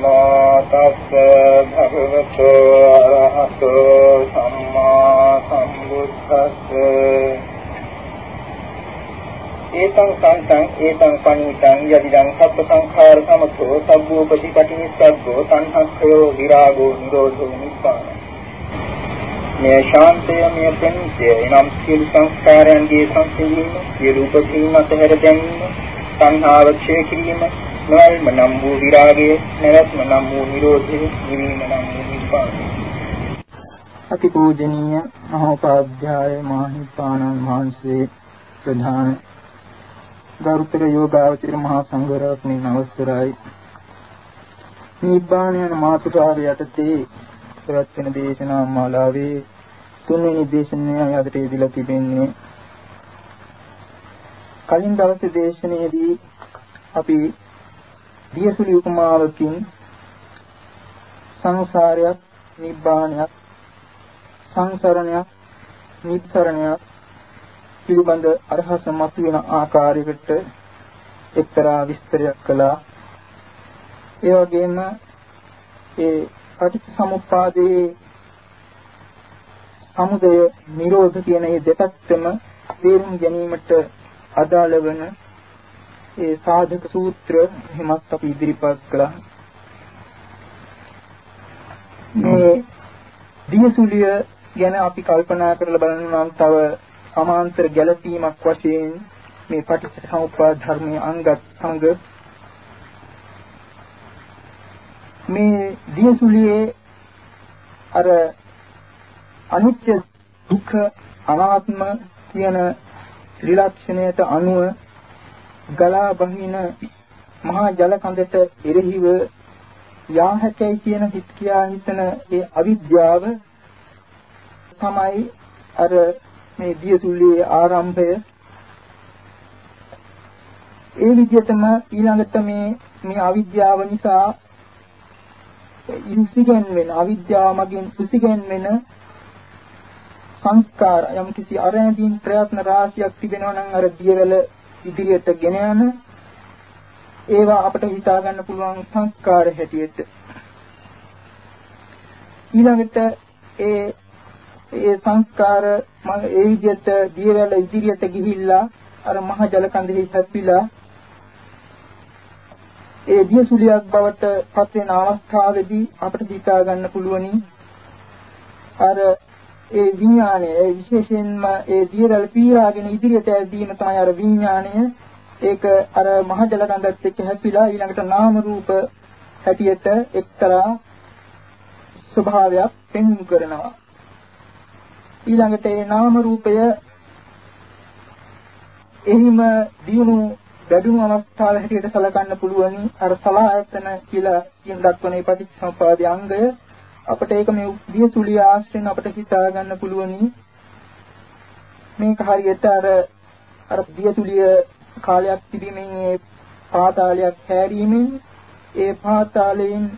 නමෝ තස්ස භගවතු අරහතෝ සම්මා සම්බුද්දස්ස ඒතං සංතං ඒතං පණිතං යදිදං සබ්බ සංඛාර සමතෝ සබ්බෝ ප්‍රතිපටිනිස්සග්ගෝ සංහක්ඛයෝ විරාගෝ නිරෝධෝ නිබ්බාන මේ ශාන්තය මේ ප්‍රණීතය එනම් සියලු සංස්කාරයන්ගේ සංසිඳීම සියලු උපසීම අතහැර දැමීම සංහාව ක්ෂය කිරීම නොයල්ම නම් වූ විරාගය නැවැත්ම නම් වූ නිරෝධය නිවීම නම් වූ නිබ්බාන අතිපූජනීය මහෝපාධ්‍යාය මහින්පාණන් වහන්සේ ප්‍රධාන ගරුතර යෝගාවචර මහා සංඝරත්නයේ අවසරයි. නිබ්බාන යන මාතෘකාව යටතේ ප්‍රවත්වන දේශනා මාලාවේ තුන්වෙනි දේශනාවයි අදට ඉදලා තිබෙන්නේ. කලින් දවසේ දේශනාවේදී අපි දියසුලි උපමාවකින් සංසාරයක් නිබ්බානයක් සංසරණයක් නිස්සරණයක් පිළිබඳ අරහස මතුවෙන ආකාරයකට එක්තරා විස්තරයක් කළා. ඒ වගේම ඒ පටිච්චසමුප්පාදයේ සමුදය නිරෝධ කියන මේ දෙපැත්තම තේරුම් ගැනීමට අදාළ වන ඒ සාධක සූත්‍ර එහෙමත් අපි ඉදිරිපත් කළා. මේ දියසුලිය ගැන අපි කල්පනා කරලා බලනවා නම් තව සමාන්තර ගැළපීමක් වශයෙන් මේ පටිච්චසමුප්පාද ධර්මයේ අංගත් සංග මේ දියසුලියේ අර අනිත්‍ය දුක්ඛ අනාත්ම කියන ත්‍රිලක්ෂණයට අනුව ගලා බහින මහා ජල කඳට එරෙහිව යා හැකයි කියන හිත කියා හිතන ඒ අවිද්‍යාව තමයි අර මේ දියසුල්ලියේ ආරම්භය. ඒ විදිහටම ඊළඟට මේ මේ අවිද්‍යාව නිසා ඉන්සිගෙන් වෙන අවිද්‍යාව මගින් උසිගෙන් වෙන සංස්කාර යම් කිසි අරැඳීම් ප්‍රයත්න රාශියක් තිබෙනවා නම් අර දියවැල ඉදිරියට ගෙන යන ඒවා අපිට හිතා ගන්න පුළුවන් සංස්කාර හැටියට. ඊළඟට ඒ ඒ සංස්කාර ඒ විදිහට දියවැල ඉදිරියට ගිහිල්ලා අර මහ ජල කඳෙහි සැපිලා ඒ දියසුලියක් බවට පත් වෙන අවස්ථාවේදී අපිට හිතා ගන්න පුළුවනි. අර ඒ විඥානය ඒ විශේෂයෙන්ම ඒ දියවැල් පීරාගෙන ඉදිරියට ඇදීම තමයි අර විඥානය ඒක අර මහ ජල කඳත් එක්ක හැපිලා ඊළඟට නාම රූප හැටියට එක්තරා ස්වභාවයක් පෙන්වු කරනවා. ඊළඟට ඒ නාම රූපය එහිම දියුණු වැඩුණු අවස්ථාව හැටියට සලකන්න පුළුවනි. අර සලආයතන කියලා කියන දක්වන පටිච්චසමුපාදයේ අංගය. අපිට ඒක මේ දියසුලිය ආශ්‍රයෙන් අපිට හිතා ගන්න පුළුවනි. මේක හරියට අර අර දියසුලිය කාලයක් තිබීමෙන් ඒ පාතාලයක් හැරීමෙන් ඒ පාතාලයෙන්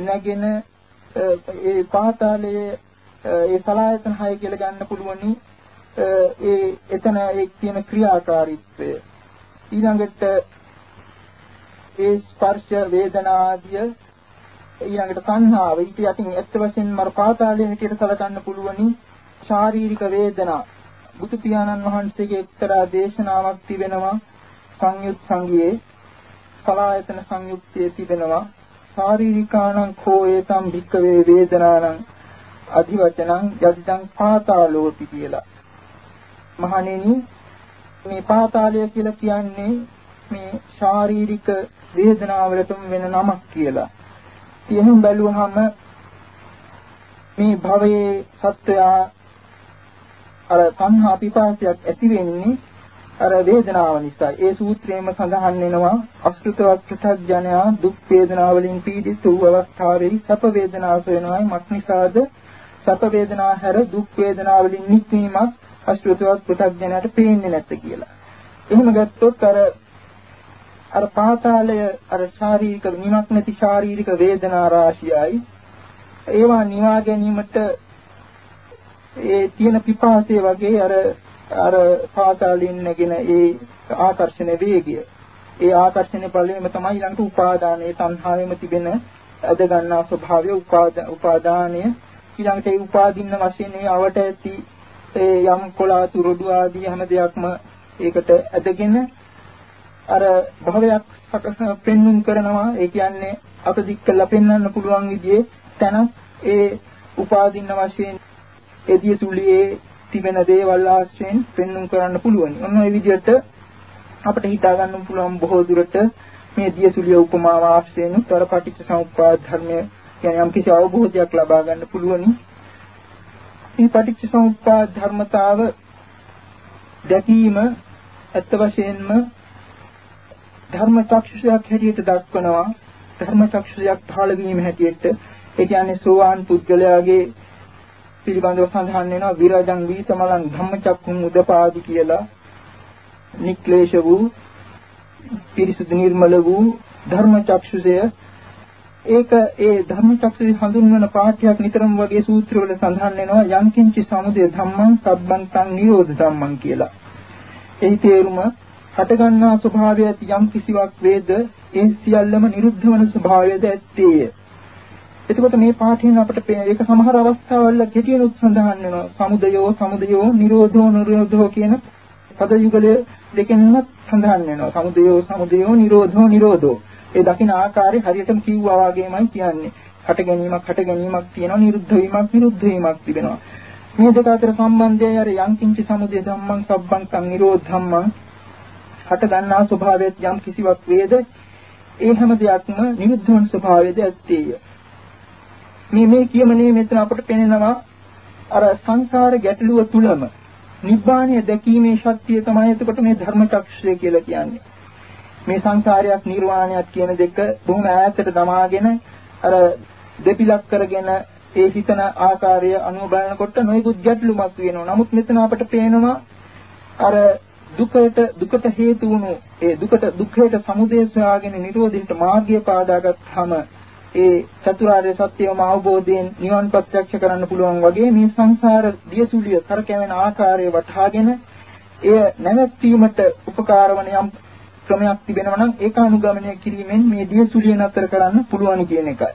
නැගෙන ඒ පාතාලයේ ඒ සලායතන 6 කියලා ගන්න පුළුවනි. ඒ එතන ඒ කියන ක්‍රියාකාරීත්වය. ඊළඟට ඒ ස්පර්ශ වේදනා ආදිය ඊළඟට සංහාව ඊට යටින් ඇත්ත වශයෙන්ම මර පාතාලයේ හැටියට සලකන්න පුළුවනි. ශාරීරික වේදනා. බුදු පියාණන් වහන්සේගේ එක්තරා දේශනාවක් තිබෙනවා. සංයුත් සංගියේ සලායතන සංයුක්තියේ තිබෙනවා. ශාරීරිකාණං කෝ ඒතම් භික්කවේ වේදනානං අධිවචනං යද්දං පාතාලෝති කියලා. මහණෙනි මේ පාතාලය කියලා කියන්නේ මේ ශාරීරික වේදනාවලටම වෙන නමක් කියලා. එහෙන් බැලුවහම මේ භවයේ සත්වයා අර සංහා පිපාසයක් ඇති වෙන්නේ අර වේදනාව නිසා. ඒ සූත්‍රයේම සඳහන් වෙනවා අසෘතවත් ප්‍රත්‍යඥයා දුක් වේදනා වලින් පීඩිත වූ අවස්ථාවේ සැප වේදනාව වෙනවායි මත් නිසාද? සැප වේදනා හැර දුක් වේදනා වලින් නික්වීමක් අසෘතවත් ප්‍රත්‍යඥයාට පේන්නේ නැත්te කියලා. එහෙම ගත්තොත් අර අර පාතාලය අර ශාරීරික නිමක් නැති ශාරීරික වේදනා රාශියයි. ඒවා නිවා ගැනීමට ඒ තියෙන පිපාසය වගේ අර අර පාතාලින් නැගෙන ඒ ආකර්ෂණ වේගය. ඒ ආකර්ෂණ බලයෙන් තමයි ඊළඟට උපාදානයේ සංහාවෙම තිබෙන අද ගන්නා ස්වභාවය උපාදානය. ඊළඟට ඒ උපාදින්න වශයෙන් ඒ අවට ඇති ඒ යම් කොලාතු රොඩු ආදී හැම දෙයක්ම ඒකට ඇදගෙන අර භවයක් පෙන්눔 කරනවා ඒ කියන්නේ අප දික් කළා පෙන්වන්න පුළුවන් විදිහේ තැන ඒ උපාදින්න වශයෙන් එදිය සුලියේ තිබෙන දේවල් ආශ්‍රයෙන් පෙන්눔 කරන්න පුළුවන්. ඔන්න ඔය විදිහට අපිට හිතා ගන්න පුළුවන් බොහෝ දුරට මේ දියසුලිය උපමාව ආශ්‍රයෙන් උතර පටිච්ච සමුප්පාද ධර්මය කියන්නේ යම් කිසි අවබෝධයක් ලබා ගන්න පුළුවනි. මේ පටිච්ච සමුප්පාද ධර්මතාව දැකීම ඇත්ත වශයෙන්ම ධර්ම චක්ෂුෂයක් හැටියට දක්වනවා. ධර්ම චක්ෂුෂයක් පහළ වීම හැටියට. ඒ කියන්නේ සෝවාන් පුද්ගලයාගේ පිළිබඳව සඳහන් වෙනවා විරජං වීතමලං ධම්මචක්කුම් උදපාදි කියලා. නික්ලේශ වූ පිරිසුදු නිර්මල වූ ධර්මචක්ෂුසය ඒක ඒ ධර්මචක්ෂුසේ හඳුන්වන පාඨයක් නිතරම වගේ සූත්‍රවල සඳහන් වෙනවා යංකින්චි සමුදය ධම්මං සබ්බන්තං නිරෝධ ධම්මං කියලා. එහි තේරුම හටගන්නා ස්වභාවය ඇති යම් කිසිවක් වේද ඒ සියල්ලම නිරුද්ධ වන ස්වභාවයද ඇත්තේය. එතකොට මේ පාඨයෙන් අපිට ඒක සමහර අවස්ථාවල කෙටියෙනුත් සඳහන් වෙනවා. සමුදයෝ සමුදයෝ නිරෝධෝ නිරෝධෝ කියන පද යුගල දෙකෙන්ම සඳහන් වෙනවා. සමුදයෝ සමුදයෝ නිරෝධෝ නිරෝධෝ. ඒ දකින ආකාරය හරියටම කිව්වා වගේමයි කියන්නේ. හට ගැනීමක් හට ගැනීමක් තියෙනවා නිරුද්ධ වීමක් නිරුද්ධ වීමක් තිබෙනවා. මේ දෙක අතර සම්බන්ධය අර යංකින්ච සමුදය ධම්මං සබ්බං සං නිරෝධ ධම්මං හට ගන්නා ස්වභාවයත් යම් කිසිවක් වේද ඒ හැම දෙයක්ම නිරුද්ධ වන ස්වභාවයද ඇත්තේය. මේ මේ කියමනේ මෙතන අපට පෙනෙනවා අර සංසාර ගැටලුව තුලම නිබ්බාණය දැකීමේ ශක්තිය තමයි එතකොට මේ ධර්ම චක්ෂය කියලා කියන්නේ. මේ සංසාරයක් නිර්වාණයක් කියන දෙක බොහොම ඈතට දමාගෙන අර දෙපිලක් කරගෙන ඒ හිතන ආකාරය අනුව බලනකොට නොයෙකුත් ගැටලුමක් වෙනවා. නමුත් මෙතන අපට පේනවා අර දුකට දුකට හේතු වුණු ඒ දුකට දුක්ඛයට සමුදය සොයාගෙන නිරෝධයට මාර්ගය පාදාගත්තාම ඒ චතුරාර්ය සත්‍යම අවබෝධයෙන් නිවන් ප්‍රත්‍යක්ෂ කරන්න පුළුවන් වගේ මේ සංසාර දියසුලිය කරකැවෙන ආකාරය වටහාගෙන එය නැවැත්වීමට උපකාර වන යම් ක්‍රමයක් තිබෙනවා නම් ඒක අනුගමනය කිරීමෙන් මේ දියසුලිය නතර කරන්න පුළුවන් කියන එකයි.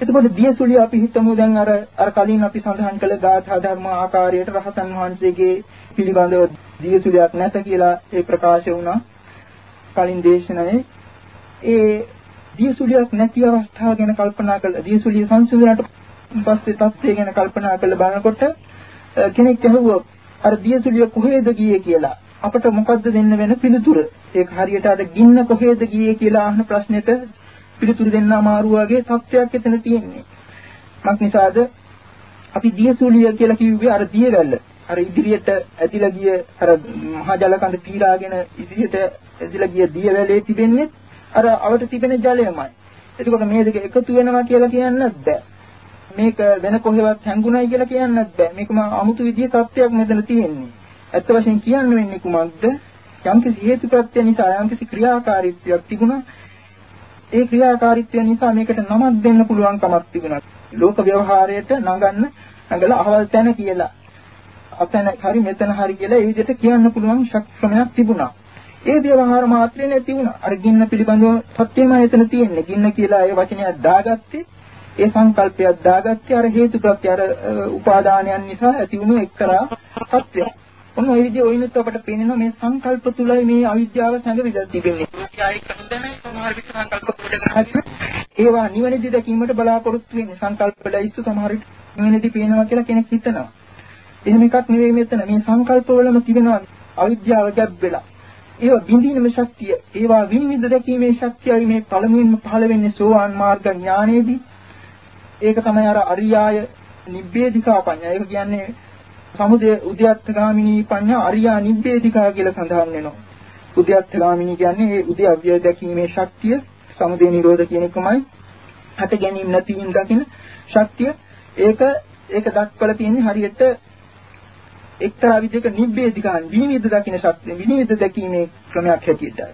එතකොට දියසුලිය අපි හිතමු දැන් අර අර කලින් අපි සඳහන් කළ ගාථා ධර්ම ආකාරයට රහතන් වහන්සේගේ පිළිබඳව දියසුලියක් නැත කියලා ඒ ප්‍රකාශ වුණා. කලින් දේශනාවේ ඒ දියසුලියක් නැති අවස්ථාව ගැන කල්පනා කළා දියසුලිය සංසිඳුණාට පස්සේ තත්ත්වය ගැන කල්පනා කරලා බලනකොට කෙනෙක් ඇහුවොත් අර දියසුලිය කොහෙද ගියේ කියලා අපට මොකද්ද දෙන්න වෙන පිළිතුර ඒක හරියට අර ගින්න කොහෙද ගියේ කියලා අහන ප්‍රශ්නෙට පිළිතුරු දෙන්න අමාරු වගේ තත්ත්වයක් එතන තියෙන්නේ මක් නිසාද අපි දියසුලිය කියලා කිව්වේ අර දියවැල්ල අර ඉදිරියට ඇදිලා ගිය අර මහා ජලකඳ පීරාගෙන ඉදිරියට ඇදිලා ගිය දියවැලේ තිබෙන්නේ අර අවට තිබෙන ජලයමයි. එතකොට මේ දෙක එකතු වෙනවා කියලා කියන්නත් බෑ. මේක වෙන කොහෙවත් හැංගුණයි කියලා කියන්නත් බෑ. මේකම 아무තු විදිහේ තත්ත්වයක් මෙතන තියෙන්නේ. ඇත්ත වශයෙන් කියන්න වෙන්නේ කුමක්ද? යම්කිසි හේතුප්‍රත්‍ය නිසා යම්කිසි ක්‍රියාකාරීත්වයක් තිබුණා. ඒ ක්‍රියාකාරීත්වය නිසා මේකට නමක් දෙන්න පුළුවන් කමක් තිබුණා. ලෝක ව්‍යවහාරයට නගන්න නගලා අහවල් තැන කියලා. අතන හරි මෙතන හරි කියලා ඒ විදිහට කියන්න පුළුවන් ශක්තියක් තිබුණා. ඒ ව්‍යවහාර මාත්‍රේ නැති වුණා. අර ගින්න පිළිබඳව සත්‍යමයි එතන තියෙන්නේ. ගින්න කියලා ඒ වචනයක් දාගත්තේ ඒ සංකල්පයක් දාගත්තේ අර හේතුප්‍රත්‍ය අර උපාදානයන් නිසා ඇති වුණු එක්තරා සත්‍යයක්. ඔන්න ওই විදිහ ඔයිනුත් අපට පේනවා මේ සංකල්ප තුලයි මේ අවිද්‍යාව සංගවිද තිබෙන්නේ. සමහර විට සංකල්ප ඒවා නිවැරදි දැකීමට බලාපොරොත්තු වෙන්නේ සංකල්ප ලයිස්තු සමහර විට නිවැරදි පේනවා කියලා කෙනෙක් හිතනවා. එහෙම එකක් නෙවෙයි මෙතන මේ සංකල්ප වලම තිබෙනවා අවිද්‍යාව ගැබ් වෙලා. ඒවා බින්දීමේ ශක්තිය, ඒවා විනිවිද දැකීමේ ශක්තියයි මේ පළමුවෙන්ම පහළ වෙන්නේ සෝවාන් මාර්ග ඥානයේදී. ඒක තමයි අර අරියාය නිබ්බේධිකා පඤ්ඤා. ඒක කියන්නේ සමුදය උද්‍යත්තගාමිනී පඤ්ඤා අරියා නිබ්බේධිකා කියලා සඳහන් වෙනවා. උද්‍යත්තගාමිනී කියන්නේ ඒ උද්‍යව්‍ය දැකීමේ ශක්තිය සමුදය නිරෝධ කියන එකමයි. හට ගැනීම නැතිවීම දකින ශක්තිය ඒක ඒක දක්වලා තියෙන්නේ හරියට එක්තරා විදිහක නිබ්බේධිකාන් විනිවිද දකින්න ශක්තිය විනිවිද දැකීමේ ක්‍රමයක් හැටියටයි.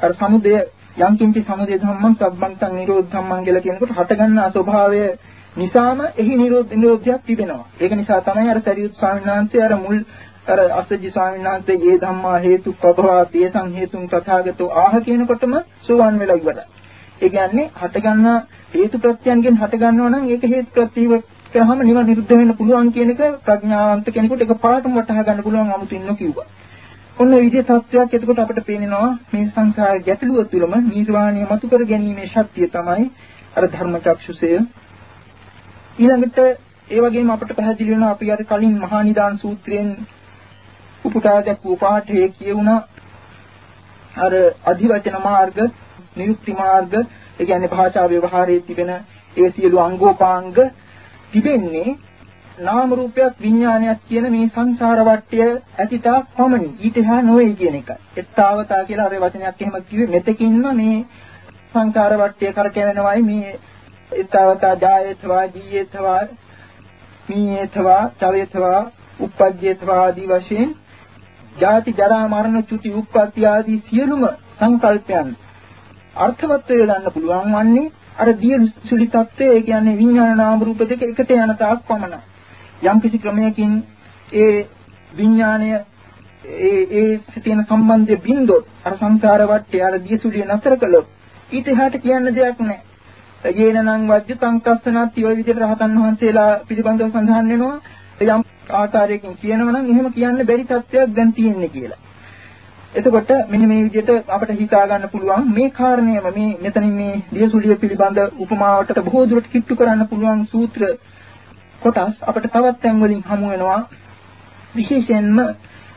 අර සමුදය යම් කිංචි සමුදය ධම්මං සබ්බන්තං නිරෝධ ධම්මං කියලා කියනකොට හටගන්නා ස්වභාවය නිසාම එහි නිරෝධ නිරෝධයක් තිබෙනවා. ඒක නිසා තමයි අර සරියුත් ස්වාමීන් වහන්සේ අර මුල් අර අස්සජි ස්වාමීන් වහන්සේ ඒ ධම්මා හේතු ප්‍රභවා තේසං හේතුන් තථාගතෝ ආහ කියනකොටම සෝවන් වෙලා ඉවරයි. ඒ කියන්නේ හටගන්නා හේතු ප්‍රත්‍යයන්ගෙන් හටගන්නවා නම් ඒක හේතු ප්‍රත්‍යව කරාම නිවන නිරුද්ධ වෙන්න පුළුවන් කියන එක ප්‍රඥාවන්ත කෙනෙකුට එකපාරටම වටහා ගන්න පුළුවන් 아무තින් නොකියුවා. ඔන්න විදිහේ තත්ත්වයක් එතකොට අපිට පේනවා මේ සංසාර ගැටලුව තුළම නිර්වාණය මතු කර ගැනීමේ ශක්තිය තමයි අර ධර්මචක්ෂුසය. ඊළඟට ඒ වගේම අපිට පැහැදිලි වෙනවා අපි අර කලින් මහා නිදාන සූත්‍රයෙන් උපුටා දැක්වූ පාඨයේ කියුණා අර අධිවචන මාර්ග, නිරුක්ති මාර්ග, ඒ කියන්නේ භාෂා ව්‍යවහාරයේ තිබෙන ඒ සියලු අංගෝපාංග තිබෙන්නේ නාම රූපයක් විඥානයක් කියන මේ සංසාර වටය ඇතිතා පමණි. ඊට එහා නොවේ කියන එකයි. එත්තාවතා කියලා අර වචනයක් එහෙම කිව්වේ මෙතකින්ම මේ සංසාර වටය කරකැවෙනවයි මේ එත්තාවතා ජායේතවා ජීයේතවා මීයේතවා චවේතවා උප්පජ්ජේතවා ආදී වශයෙන් ජාති ජරා මරණ චුති උප්පත්ති ආදී සියලුම සංකල්පයන් අර්ථවත් වේදන්න පුළුවන් වන්නේ අර දිය සුලි తත්වය ඒ කියන්නේ විඥාන නාම රූප දෙක එකට යන තාක් පමණයි. යම් කිසි ක්‍රමයකින් ඒ විඥාණය ඒ ඒ සිටින සම්බන්ධය බින්දොත් අර සංසාර වටේ අර දිය සුලිය නතර කළොත් ඊට එහාට කියන්න දෙයක් නැහැ. යේනනම් වජ්ජ සංකස්සනත් ඔය විදිහට රහතන් වහන්සේලා පිළිබඳව සඳහන් වෙනවා. යම් ආකාරයකින් කියනවා නම් එහෙම කියන්න බැරි තත්ත්වයක් දැන් තියෙන්නේ කියලා. එතකොට මෙන්න මේ විදිහට අපිට හිතා ගන්න පුළුවන් මේ කාරණයම මේ මෙතනින් මේ දියසුලිය පිළිබඳ උපමාවට බොහෝ දුරට කිට්ටු කරන්න පුළුවන් සූත්‍ර කොටස් අපිට තවත් තැන් වලින් හමු වෙනවා විශේෂයෙන්ම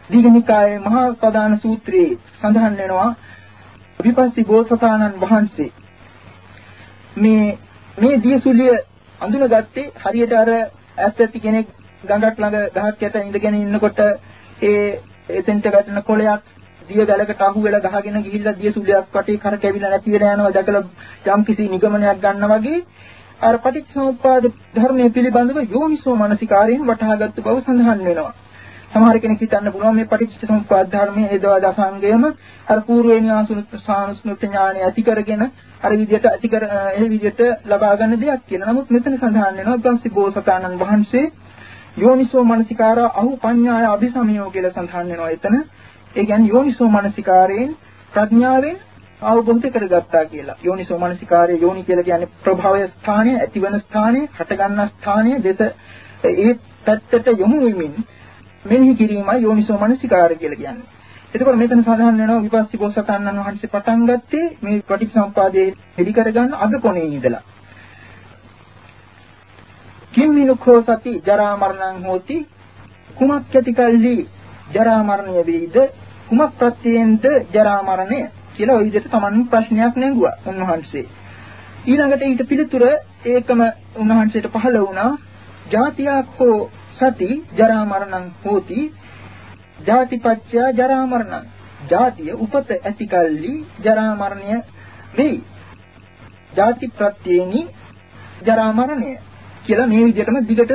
දීඝනිකායේ මහා ප්‍රදාන සූත්‍රයේ සඳහන් වෙනවා විපස්සී බෝසතාණන් වහන්සේ මේ මේ දියසුලිය අඳුනගත්තේ හරියට අර ඇත්තටි කෙනෙක් ගඟක් ළඟ ගහක් යට ඉඳගෙන ඉන්නකොට ඒ එතෙන්ට වැටෙන කොළයක් දිය ගලකට අහු වෙලා ගහගෙන ගිහිල්ලා දිය සුලියක් වටේ කර කැවිලා නැති වෙලා යනවා දැකලා යම් කිසි නිගමනයක් ගන්න වගේ අර පටිච්චසමුප්පාද ධර්මයේ පිළිබඳව යෝනිසෝ මනසිකාරයෙන් වටහාගත්තු බව සඳහන් වෙනවා. සමහර කෙනෙක් හිතන්න පුළුවන් මේ පටිච්චසමුප්පාද ධර්මයේ හේදවා දසංගයම අර పూర్වේණි ආසුනුත් සානුස්මෘත ඥානය ඇති කරගෙන අර විදිහට ඇති කර ඒ විදිහට ලබා ගන්න දෙයක් කියලා. නමුත් මෙතන සඳහන් වෙනවා බ්‍රහ්මසි බෝසතාණන් වහන්සේ යෝනිසෝ මනසිකාර අහු පඤ්ඤාය අபிසමයෝ කියලා සඳහන් වෙනවා එතන. ඒ කියන්නේ යෝනිසෝ මනසිකාරයෙන් ප්‍රඥාවෙන් අවබෝධ කරගත්තා කියලා. යෝනිසෝ මනසිකාරය යෝනි කියලා කියන්නේ ප්‍රභවය ස්ථානය, ඇතිවන ස්ථානය, හටගන්න ස්ථානය දෙස ඒ පැත්තට යොමු වෙමින් මෙනෙහි කිරීමයි යෝනිසෝ මනසිකාරය කියලා කියන්නේ. එතකොට මෙතන සඳහන් වෙනවා විපස්සී බෝසතාණන් වහන්සේ පටන් ගත්තේ මේ පටිච්චසමුපාදයේ හෙලි කරගන්න අග කොනේ ඉඳලා. කිම්මිනුඛෝ සති ජරා මරණං හෝති. කුමක් ඇති කල්හි ජරා මරණය වේද? කුමක් ප්‍රත්‍යයෙන්ද ජරා මරණය? කියලා ওই විදිහට Taman ප්‍රශ්නයක් නැංගුවා උන්වහන්සේ. ඊළඟට ඊට පිළිතුර ඒකම උන්වහන්සේට පහළ වුණා. ජාතියක්කෝ සති ජරා මරණං හෝති. ජාතිපච්චය ජරා මරණං ජාතිය උපත ඇතිකල්ලි ජරා මරණය වෙයි. ජාති ප්‍රත්‍යේනි ජරා මරණය කියලා මේ විදිහටම දිගට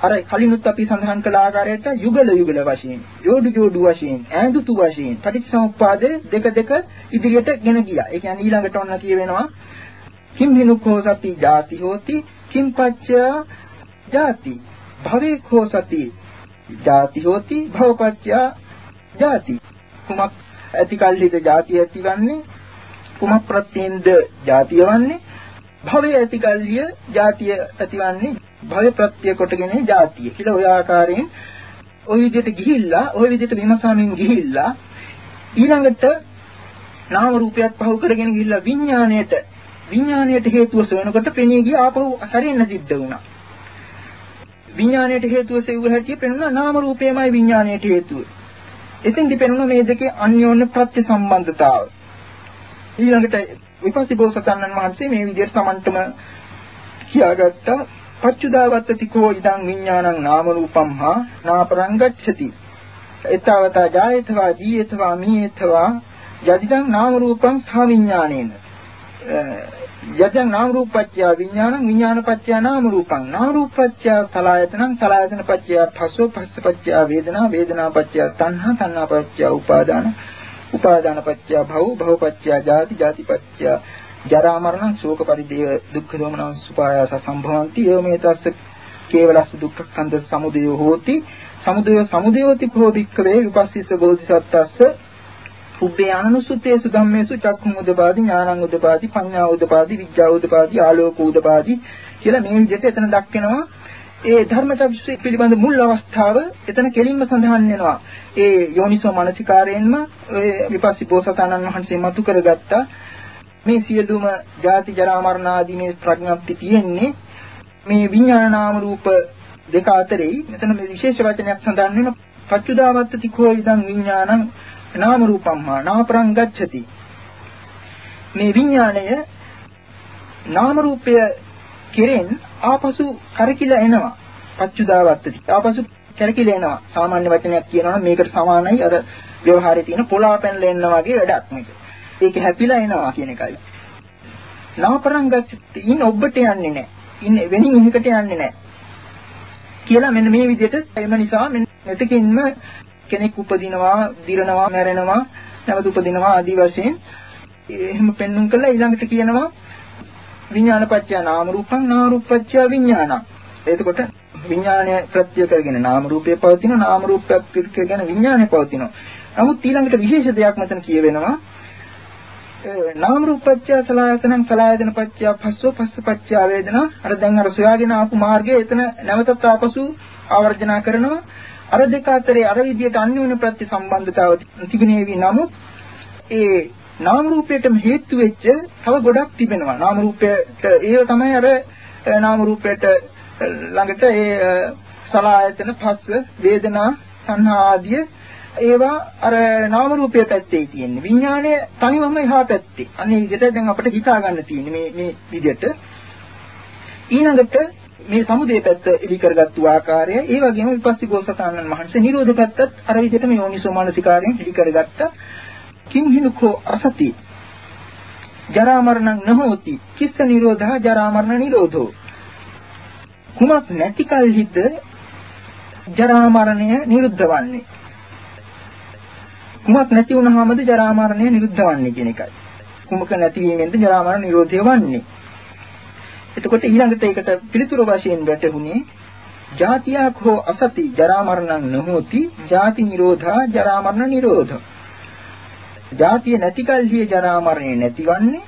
අර කලිනුත් අපි සඳහන් කළ ආකාරයට යුගල යුගල වශයෙන්, ජෝඩු ජෝඩු වශයෙන්, ඈඳුතු වශයෙන් පටිච්චසමුප්පාද දෙක දෙක ඉදිරියට ගෙන ගියා. ඒ කියන්නේ ඊළඟට ඔන්න කියවෙනවා කිම් හිනුකෝ සති ජාති හෝති කිම් පච්චය ජාති භවේකෝ සති ජාති හෝති භවපච්චා ජාති. කුමක් ඇති කල්හිද ජාති ඇතිවන්නේ කුමක් ප්‍රත්‍යෙන්ද ජාතියවන්නේ භවය ඇති කල්හිය ජාතිය ඇතිවන්නේ භවය ප්‍රත්‍ය කොටගෙන ජාතිය කියලා ඔය ආකාරයෙන් ওই විදිහට ගිහිල්ලා ওই විදිහට විමසමින් ගිහිල්ලා ඊළඟට නාම රූපයක් පහු කරගෙන ගිහිල්ලා විඥාණයට විඥාණයට හේතුව සොයනකොට පෙනී ගිය ආපහු හැරෙන්න සිද්ධ වුණා. විඥාණයට හේතුව සෙව්ව හැටි පෙනුණා නාම රූපයමයි විඥාණයට හේතුව. එතෙන්දි පෙනුණ මේ දෙකේ අන්‍යෝන්‍ය ප්‍රත්‍ය සම්බන්ධතාව. ඊළඟට විපස්සී බෝසතාණන් වහන්සේ මේ විදිහට Tamanටම කියාගත්තා පච්චුදාවත්තති කෝ ඉදං විඥානං නාම රූපම්හා නාපරංගච්ඡති එතවතා ජායතවා දීයතවා මීයතවා යදිදං නාම රූපං සා විඥානේන යදං නාම රූපච්ඡය විඥානං විඥානපච්ඡය නාම රූපං. නාම රූපච්ඡය සලආයතනං සලආයතනපච්ඡය භස්සෝ භස්සපච්ඡය වේදනා වේදනාපච්ඡය තණ්හා තණ්හාපච්ඡය උපාදාන උපාදානපච්ඡය භව භවපච්ඡය ජාති ජාතිපච්ඡය ජරා මරණ ශෝක පරිදේව දුක්ඛ දෝමනං සුපායාස සම්භවಂತಿ යෝමේතස්ස කේවලස්ස දුක්ඛ ස්කන්ධ සමුදයෝ හෝති. සමුදය සමුදයෝති කෝ වික්ඛවේ විපස්සිත බෝධිසත්ත්වස්ස උබ්බේ අනනුසුතේසු ධම්මේසු චක්ඛුං උදපාදි ඥානං උදපාදි පඤ්ඤා උදපාදි විඥා උදපාදි ආලෝක උදපාදි කියලා මේ විදිහට එතන දක්වනවා. ඒ ධර්මචක්ෂු පිළිබඳ මුල් අවස්ථාව එතන කෙලින්ම සඳහන් වෙනවා. ඒ යෝනිසෝ මනසිකාරයෙන්ම ඒ විපස්සී බෝසතාණන් වහන්සේ මතු කරගත්තා. මේ සියලුම ජාති ජරා මරණ ආදී මේ ප්‍රඥප්ති තියෙන්නේ මේ විඥාන නාම රූප දෙක අතරේ. මෙතන මේ විශේෂ වචනයක් සඳහන් වෙන පච්චුදාවත්තති කෝ ඉදං විඥානං නාම රූපම්මා නාපරං ගච්ඡති. මේ විඥාණය නාම රූපය කෙරෙන් ආපසු කරකිලා එනවා. පච්චුදාවත්තති. ආපසු කරකිලා එනවා. සාමාන්‍ය වචනයක් කියනවා නම් මේකට සමානයි. අර ව්‍යවහාරයේ තියෙන පොළා පැනලා එන්න වගේ වැඩක් මේක. ඒක හැපිලා එනවා කියන එකයි. නාපරං ගච්ඡති. ඉන්න ඔබට යන්නේ නැහැ. ඉන්නේ වෙනින් එහෙකට යන්නේ නැහැ. කියලා මෙන්න මේ විදිහට එම නිසා මෙන්න මෙතකින්ම කෙනෙක් උපදිනවා, දිරනවා, මැරෙනවා, නැවත උපදිනවා ආදී වශයෙන් එහෙම පෙන්눔 කළා ඊළඟට කියනවා විඥානපච්චය නාම රූපං නාම රූපච්චය විඥානං. එතකොට විඥානය ප්‍රත්‍ය කරගෙන නාම රූපය පවතින නාම රූපයක් කරගෙන විඥානය පවතිනවා. නමුත් ඊළඟට විශේෂ දෙයක් මෙතන කියවෙනවා. නාම රූපච්චය සලආයතනං සලආයතන පච්චය පස්සෝ පස්ස පච්චය වේදනා අර දැන් අර සොයාගෙන ආපු මාර්ගය එතන නැවතත් ආපසු ආවර්ජනා කරනවා අර දෙක අතරේ අර විදියට අන්‍යෝන්‍ය ප්‍රත්‍ය සම්බන්ධතාව තිබෙනේවි නමුත් ඒ නාම රූපයටම හේතු වෙච්ච තව ගොඩක් තිබෙනවා. නාම රූපයට ඒව තමයි අර නාම රූපයට ළඟට ඒ සලආයතන පස්ස වේදනා සංහා ආදිය ඒවා අර නාම රූපයේ පැත්තේ තියෙන්නේ. විඥානය තනිවම එහා පැත්තේ. අනේ විදිහට දැන් අපිට හිතා ගන්න තියෙන්නේ මේ මේ විදිහට. ඊළඟට මේ සමුදේ පැත්ත ඉලි කරගත්තු ආකාරය ඒ වගේම විපස්සී බෝසතාණන් වහන්සේ නිරෝධ පැත්තත් අර විදිහටම යෝනිසෝ මානසිකාරයෙන් ඉලි කරගත්ත කිම් හිනුකෝ අසති. ජරා මරණං නහෝති. කිස්ස නිරෝධා ජරා මරණ නිරෝධෝ. කුමක් නැති කල්හිද ජරා මරණය නිරුද්ධ වන්නේ? කුමක් නැති වුනහමද ජරා මරණය නිරුද්ධ වන්නේ කියන එකයි. කුමක නැතිවීමෙන්ද ජරා මරණ නිරෝධය වන්නේ? එතකොට ඊළඟට ඒකට පිළිතුරු වශයෙන් වැටහුනේ ජාතියක් හෝ අසති ජරා මරණං නොහෝති ජාති නිරෝධා ජරා මරණ නිරෝධ. ජාතිය නැති කල්හි ජරා මරණය නැතිවන්නේ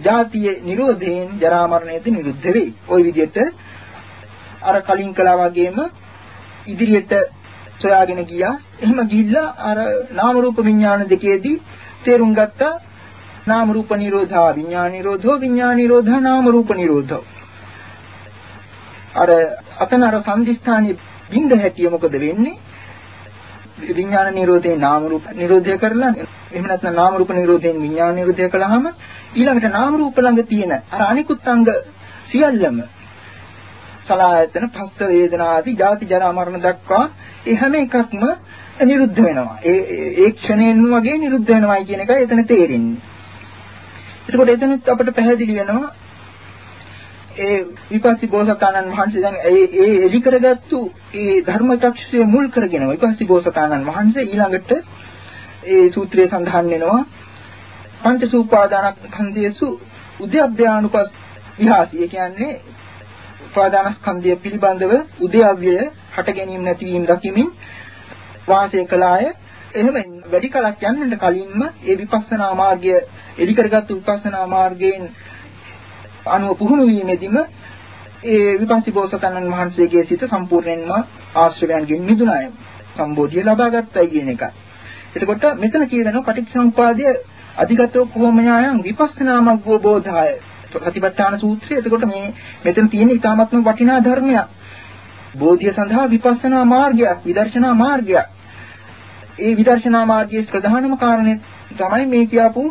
ජාතිය නිරෝධයෙන් ජරා මරණයද නිරුද්ධ වෙයි. ওই විදිහට අර කලින් කළා වගේම ඉදිරියට සොයාගෙන ගියා. එහෙම ගිහිල්ලා අර නාම රූප විඥාන දෙකේදී තේරුම් ගත්තා නාම රූප නිරෝධා විඥාන නිරෝධෝ විඥාන නිරෝධා නාම රූප නිරෝධෝ අර අතන අර සම්දිස්ථානයේ බින්ද හැටිය මොකද වෙන්නේ විඥාන නිරෝධේ නාම රූප නිරෝධය කරලා එහෙම නැත්නම් නාම රූප නිරෝධයෙන් විඥාන නිරෝධය කළාම ඊළඟට නාම රූප ළඟ තියෙන අර අනිකුත් අංග සියල්ලම සලායතන පස්ස වේදනා ආදී ජාති ජරා මරණ දක්වා ඒ හැම එකක්ම නිරුද්ධ වෙනවා. ඒ ඒ ක්ෂණයෙන් වගේ නිරුද්ධ වෙනවායි කියන එකයි එතන තේරෙන්නේ. එතකොට එතනත් අපිට පැහැදිලි වෙනවා ඒ විපස්සී බෝසතාණන් වහන්සේ දැන් ඒ ඒ එලි කරගත්තු ඒ ධර්ම චක්ෂුවේ මුල් කරගෙන විපස්සී බෝසතාණන් වහන්සේ ඊළඟට ඒ සූත්‍රයේ සඳහන් වෙනවා පංච සූපාදානස්කන්ධයසු උද්‍යප්පයානුපස් විහාසී. ඒ කියන්නේ උපාදානස්කන්ධය පිළිබඳව උද්‍යව්‍යය හට ගැනීම නැතිවීම දකිමින් වාසය කළාය. එහෙම වැඩි කලක් යන්නට කලින්ම ඒ විපස්සනා මාර්ගය එලි කරගත්තු විපස්සනා මාර්ගයෙන් අනුව පුහුණු වීමෙදිම ඒ විපස්සී බෝසතාණන් වහන්සේගේ සිත සම්පූර්ණයෙන්ම ආශ්‍රවයන්ගෙන් මිදුණාය. සම්බෝධිය ලබා ගත්තයි කියන එක. එතකොට මෙතන කියනවා පටිච්චසමුපාදය අධිගතෝ කොහොමයායන් විපස්සනා මග්ගෝ බෝධාය. සතිපට්ඨාන සූත්‍රය. එතකොට මේ මෙතන තියෙන ඊ타මත්ම වටිනා ධර්මයක්. බෝධිය සඳහා විපස්සනා මාර්ගයක්, විදර්ශනා මාර්ගයක්. ඒ විදර්ශනා මාර්ගයේ ප්‍රධානම කාරණේ තමයි මේ කියපු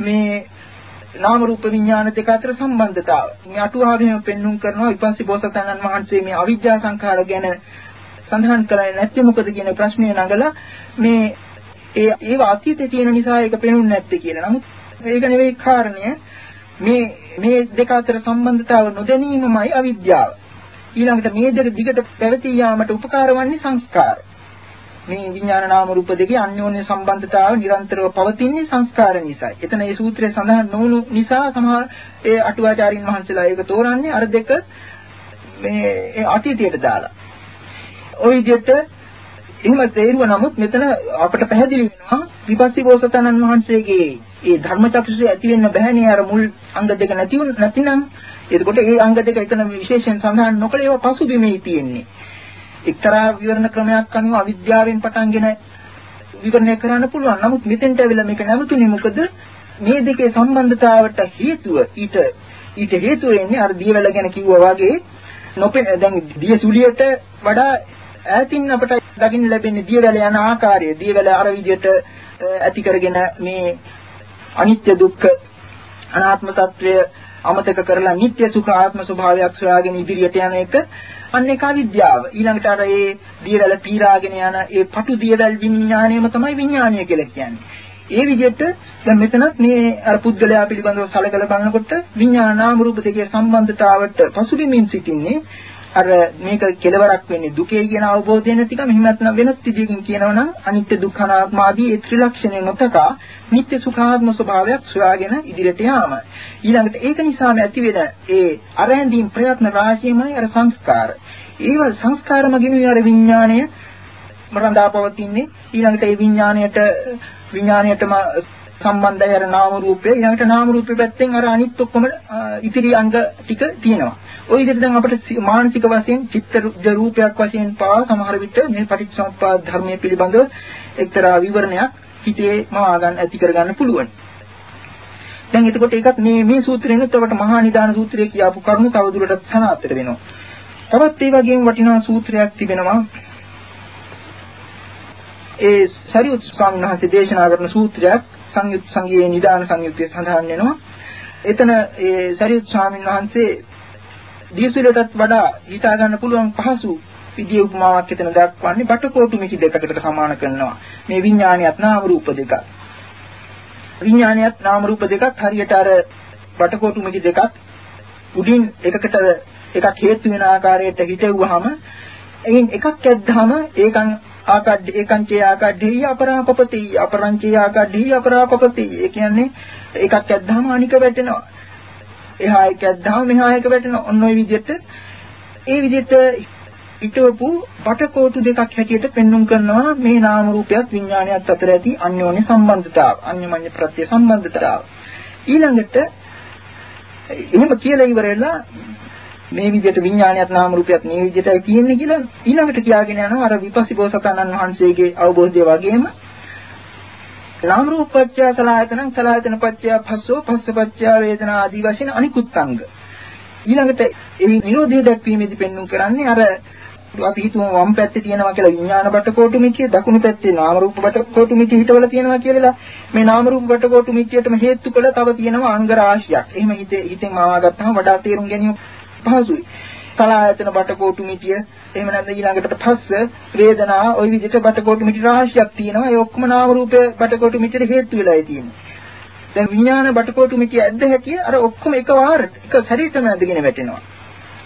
මේ නාම රූප විඥාන දෙක අතර සම්බන්ධතාව. මේ අටුවාවෙම පෙන්눔 කරනවා විපස්සී බෝසතාණන් වහන්සේ මේ අවිජ්ජා සංඛාර ගැන සඳහන් කරන්නේ නැත්තේ මොකද කියන ප්‍රශ්නය නගලා මේ ඒ ඒව අතීතේ තියෙන නිසා ඒක පෙනුන්නේ නැත්තේ කියලා. නමුත් ඒක නෙවෙයි කාරණය. මේ මේ දෙක අතර සම්බන්ධතාව නොදැනීමමයි අවිද්‍යාව. ඊළඟට මේ දෙක දිගට පැවතී යාමට උපකාර වන්නේ සංස්කාර. මේ විඥාන නාම රූප දෙකේ අන්‍යෝන්‍ය සම්බන්ධතාව නිරන්තරව පවතින්නේ සංස්කාර නිසායි. එතන මේ සූත්‍රයේ සඳහන් නොවුණු නිසා සමහර ඒ අටුවාචාරින් වහන්සේලා ඒක තෝරන්නේ අර දෙක මේ අතීතයට දාලා. ওই විදිහට එහෙම තේරුව නමුත් මෙතන අපට පැහැදිලි වෙනවා විපස්සී බෝසතාණන් වහන්සේගේ ඒ ධර්මචක්ෂුසේ ඇති වෙන්න බෑනේ අර මුල් අංග දෙක නැති නැතිනම් එතකොට ඒ අංග දෙක එතන විශේෂයෙන් සඳහන් නොකළ ඒවා පසුබිමේ තියෙන්නේ එක්තරා විවරණ ක්‍රමයක් අනුව අවිද්‍යාවෙන් පටන්ගෙන විවරණය කරන්න පුළුවන් නමුත් මෙතෙන්ට ඇවිල්ලා මේක නැවතුනේ මොකද මේ දෙකේ සම්බන්ධතාවට හේතුව ඊට ඊට හේතුව වෙන්නේ අර දියවැල ගැන කිව්වා වගේ නොපෙන දැන් දිය සුලියට වඩා ඈතින් අපට දකින්න ලැබෙන්නේ දියවැල යන ආකාරය. දියවැල අර විදිහට ඇති කරගෙන මේ අනිත්‍ය දුක්ඛ අනාත්ම తත්වය අමතක කරලා නිට්ටය සුඛ ආත්ම ස්වභාවයක් සොයාගෙන ඉදිරියට යන එක අන්න ඒක අවිද්‍යාව. ඊළඟට අර ඒ දියවැල පීරාගෙන යන ඒ පටු දියවැල් විඥාණයම තමයි විඥාණය කියලා කියන්නේ. ඒ විදිහට දැන් මෙතනත් මේ අර පුද්ගලයා පිළිබඳව සැලකලා බලනකොට විඥාන නාම රූප දෙකේ සම්බන්ධතාවට පසුබිමින් සිටින්නේ අර මේක කෙලවරක් වෙන්නේ දුකේ කියන අවබෝධය නැතිකම එහෙම නැත්නම් වෙනත් විදිහකින් කියනවනම් අනිත්‍ය දුක්ඛ අනාත්ම ආදී ඒ ත්‍රිලක්ෂණය නොතකා නිත්‍ය සුඛාත්ම ස්වභාවයක් සොයාගෙන ඉදිරියට යාම. ඊළඟට ඒක නිසාම ඇති වෙන ඒ අරැඳීම් ප්‍රයත්න රාශියමයි අර සංස්කාර. ඒව සංස්කාර මගින් අර විඥාණය මරණදා පවතින්නේ ඊළඟට ඒ විඥාණයට විඥාණයටම සම්බන්ධය අර නාම රූපේ ඊළඟට නාම රූපේ පැත්තෙන් අර අනිත් ඔක්කොම ඉතිරි අංග ටික තියෙනවා. ওই විදිහට දැන් අපිට මානසික වශයෙන් චිත්ත රූපයක් වශයෙන් පා සමහර විට මේ පටිච්චසමුප්පාද ධර්මයේ පිළිබඳව එක්තරා විවරණයක් හිතේ මවා ගන්න ඇති කර ගන්න පුළුවන්. දැන් එතකොට ඒකත් මේ මේ සූත්‍රෙනුත් අපට මහා නිදාන සූත්‍රය කියපු කරුණු තවදුරටත් සනාථ වෙනවා. තවත් ඒ වගේම වටිනා සූත්‍රයක් තිබෙනවා. ඒ සරියුත් ස්වාමීන් වහන්සේ දේශනා කරන සූත්‍රයක් සංයුත් සංගයේ නිදාන සංයුත්තේ සඳහන් වෙනවා. එතන ඒ සරියුත් ස්වාමීන් වහන්සේ දියසුලටත් වඩා හිතා ගන්න පුළුවන් පහසු විදිය උපමාවක් එතන දක්වන්නේ බටකොටු මිටි දෙකකට සමාන කරනවා. මේ විඥානියත් නාම රූප දෙකක්. විඥානියත් නාම රූප දෙකක් හරියට අර බටකොටු මිටි දෙකක් උඩින් එකකට එකක් හේතු වෙන ආකාරයට හිටෙව්වහම එයින් එකක් ඇද්දාම ඒකන් ආකඩ් ඒකංචේ ආකඩ්ඨී අපරාපපති අපරංචේ ආකඩ්ඨී අපරාපපති ඒ කියන්නේ එකක් ඇද්දාම අනික වැටෙනවා එහා එක ඇද්දාම මෙහා එක වැටෙනවා. ඔන්න ඔය විදිහට ඒ විදිහට හිටවපු බටකොටු දෙකක් හැටියට පෙන්눔 කරනවා මේ නාම රූපයත් විඥානයත් අතර ඇති අන්‍යෝන්‍ය සම්බන්ධතාව, අන්‍යමඤ්ඤ ප්‍රත්‍ය සම්බන්ධතාව. ඊළඟට එහෙම කියලා ඉවරලා මේ විදිහට විඥානයත් නාම රූපයත් මේ විදිහටයි තියෙන්නේ කියලා ඊළඟට කියාගෙන යනවා අර විපස්සී බෝසතාණන් වහන්සේගේ අවබෝධය වගේම නාම රූප පත්‍ය සලආයතනං සලආයතන පත්‍ය භස්සෝ භස්ස පත්‍ය වේදනා ආදී වශයෙන් අනිකුත් අංග. ඊළඟට ඒ නිරෝධය දැක්වීමේදී පෙන්වුම් කරන්නේ අර අපි හිතමු වම් පැත්තේ තියෙනවා කියලා විඥාන බටකොටු මිත්‍ය දකුණු පැත්තේ නාම රූප බටකොටු මිත්‍ය හිතවල තියෙනවා කියලා මේ නාම රූප බටකොටු මිත්‍යටම හේතු කළ තව තියෙනවා අංග රාශියක්. එහෙම හිතේ හිතෙන් මාවා ගත්තාම වඩා තේරුම් ගැනීම පහසුයි. කලායතන බටකොටු මිත්‍ය එහෙම නැත්නම් ඊළඟට පස්ස වේදනා ওই විදිහට බටකොටු මිටි රාශියක් තියෙනවා. ඒ ඔක්කොම නාම රූපේ බටකොටු මිටිට හේතු වෙලායි තියෙන්නේ. දැන් විඥාන බටකොටු මිටි ඇද්ද හැකිය අර ඔක්කොම එකවර එක ශරීරෙම ඇදගෙන වැටෙනවා.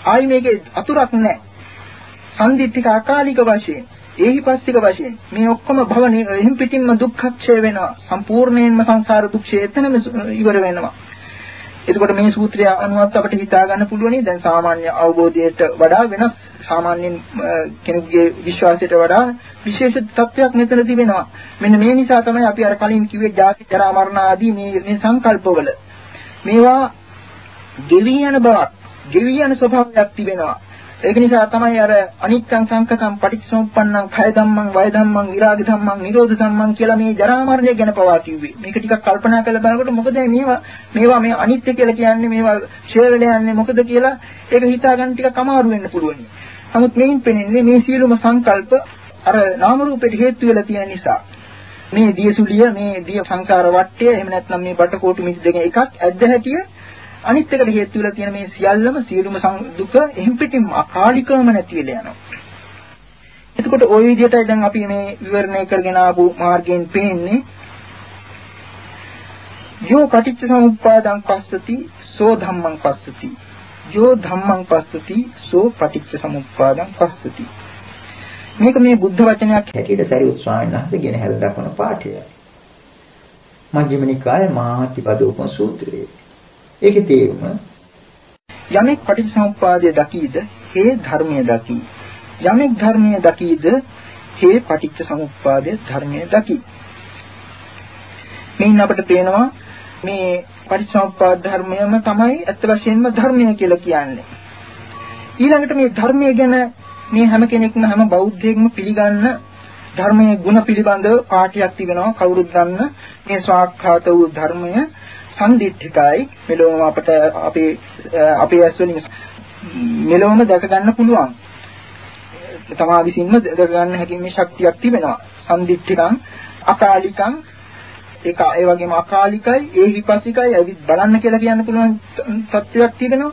ආයි මේකේ අතුරක් නැහැ. සම්දිත්තික අකාලික වශයෙන් ඒහිපස්තික වශයෙන් මේ ඔක්කොම භව එහෙම් පිටින්ම දුක්ඛක්ෂය වෙනවා. සම්පූර්ණයෙන්ම සංසාර දුක්ඛය එතනම ඉවර වෙනවා. එතකොට මේ සූත්‍රය අනුවත් අපිට හිතා ගන්න පුළුවනි දැන් සාමාන්‍ය අවබෝධයට වඩා වෙනස් සාමාන්‍යයෙන් කෙනෙකුගේ විශ්වාසයට වඩා විශේෂ තත්වයක් මෙතන තිබෙනවා. මෙන්න මේ නිසා තමයි අපි අර කලින් කිව්වේ ජාති ජරා මරණ ආදී මේ මේ සංකල්පවල මේවා ගෙවි යන බවක්, ගෙවි යන ස්වභාවයක් තිබෙනවා. ඒක නිසා තමයි අර අනිත්‍යං සංකතං පටිච්චසමුප්පන්නං khය ධම්මං වය ධම්මං විරාග ධම්මං නිරෝධ ධම්මං කියලා මේ ජරා මරණය ගැන පවා කිව්වේ. මේක ටිකක් කල්පනා කරලා බලනකොට මොකද මේවා මේවා මේ අනිත්‍ය කියලා කියන්නේ මේවා ෂෙයර් වෙලා යන්නේ මොකද කියලා ඒක හිතා ගන්න ටිකක් අමාරු වෙන්න පුළුවන්. නමුත් මේන් පෙනෙන්නේ මේ සියලුම සංකල්ප අර නාම රූපෙට හේතු වෙලා තියෙන නිසා මේ දියසුලිය මේ දිය සංකාර වට්ටය එහෙම නැත්නම් මේ බටකොටු මිස් දෙකෙන් එකක් ඇද්ද හැටිය අනිත් එකට හේතු වෙලා තියෙන මේ සියල්ලම සියලුම දුක එහෙම් පිටින් අකාලිකවම නැති වෙලා යනවා. එතකොට ওই විදිහටයි දැන් අපි මේ විවරණය කරගෙන ආපු මාර්ගයෙන් පේන්නේ යෝ පටිච්ච සමුප්පාදං පස්සති සෝ ධම්මං පස්සති යෝ ධම්මං පස්සති සෝ පටිච්ච සමුප්පාදං පස්සති මේක මේ බුද්ධ වචනයක් හැටියට සරියුත් ස්වාමීන් වහන්සේ ගෙන හැර දක්වන පාඨය. මජ්ක්‍ධිම නිකායේ මහාතිපදෝපම සූත්‍රයේ. ඒකේ තේරුම යමෙක් පටිච්චසමුප්පාදය දකීද හේ ධර්මය දකී. යමෙක් ධර්මය දකීද හේ පටිච්චසමුප්පාදය ධර්මය දකී. මේන් අපිට පේනවා මේ පටිච්චසමුප්පාද ධර්මයම තමයි අත් වශයෙන්ම ධර්මය කියලා කියන්නේ. ඊළඟට මේ ධර්මය ගැන මේ හැම කෙනෙක්ම හැම බෞද්ධයෙක්ම පිළිගන්න ධර්මයේ ගුණ පිළිබඳව පාඨයක් තිබෙනවා කවුරුත් දන්න මේ ස්වාක්ඛාත වූ ධර්මය සම්දිත්තිකයි මෙලොවම අපට අපේ අපේ ඇස් වලින් මෙලොවම දැක ගන්න පුළුවන්. තමා විසින්ම දැක ගන්න හැකි මේ ශක්තියක් තිබෙනවා. සම්දිත්තිකං අකාලිකං ඒක ඒ වගේම අකාලිකයි ඒ විපස්සිකයි ඇවිත් බලන්න කියලා කියන්න පුළුවන් සත්‍යයක් තිබෙනවා.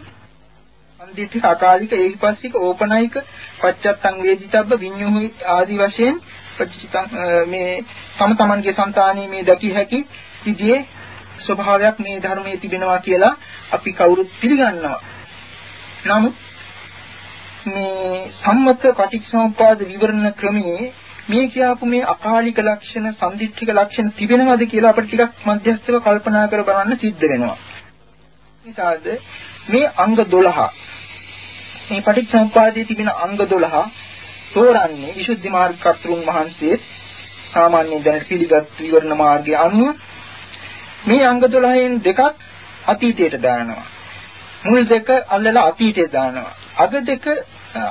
සම්දිත්තික අකාලික ඒ විපස්සික ඕපනයික පච්චත්තං වේදිතබ්බ විඤ්ඤුහි ආදි වශයෙන් පටිච්චිතං මේ තම තමන්ගේ సంతානීය මේ දැකිය හැකි විදිහේ ස්වභාවයක් මේ ධර්මයේ තිබෙනවා කියලා අපි කවුරුත් පිළිගන්නවා. නමුත් මේ සම්මත පටිච්චසමුප්පාද විවරණ ක්‍රමයේ මේ කියපු මේ අකාලික ලක්ෂණ, සම්දිත්තික ලක්ෂණ තිබෙනවද කියලා අපිට ටිකක් මධ්‍යස්ථව කල්පනා කර බලන්න සිද්ධ වෙනවා. නිසාද මේ අංග 12 මේ පටිච්චසමුප්පාදයේ තිබෙන අංග 12 තෝරන්නේ විසුද්ධි මාර්ග කර්තෘන් වහන්සේ සාමාන්‍ය දැනට පිළිගත් විවරණ මාර්ගය අනුව මේ අංග 12න් දෙකක් අතීතයට දානවා. මුල් දෙක අල්ලලා අතීතයට දානවා. අග දෙක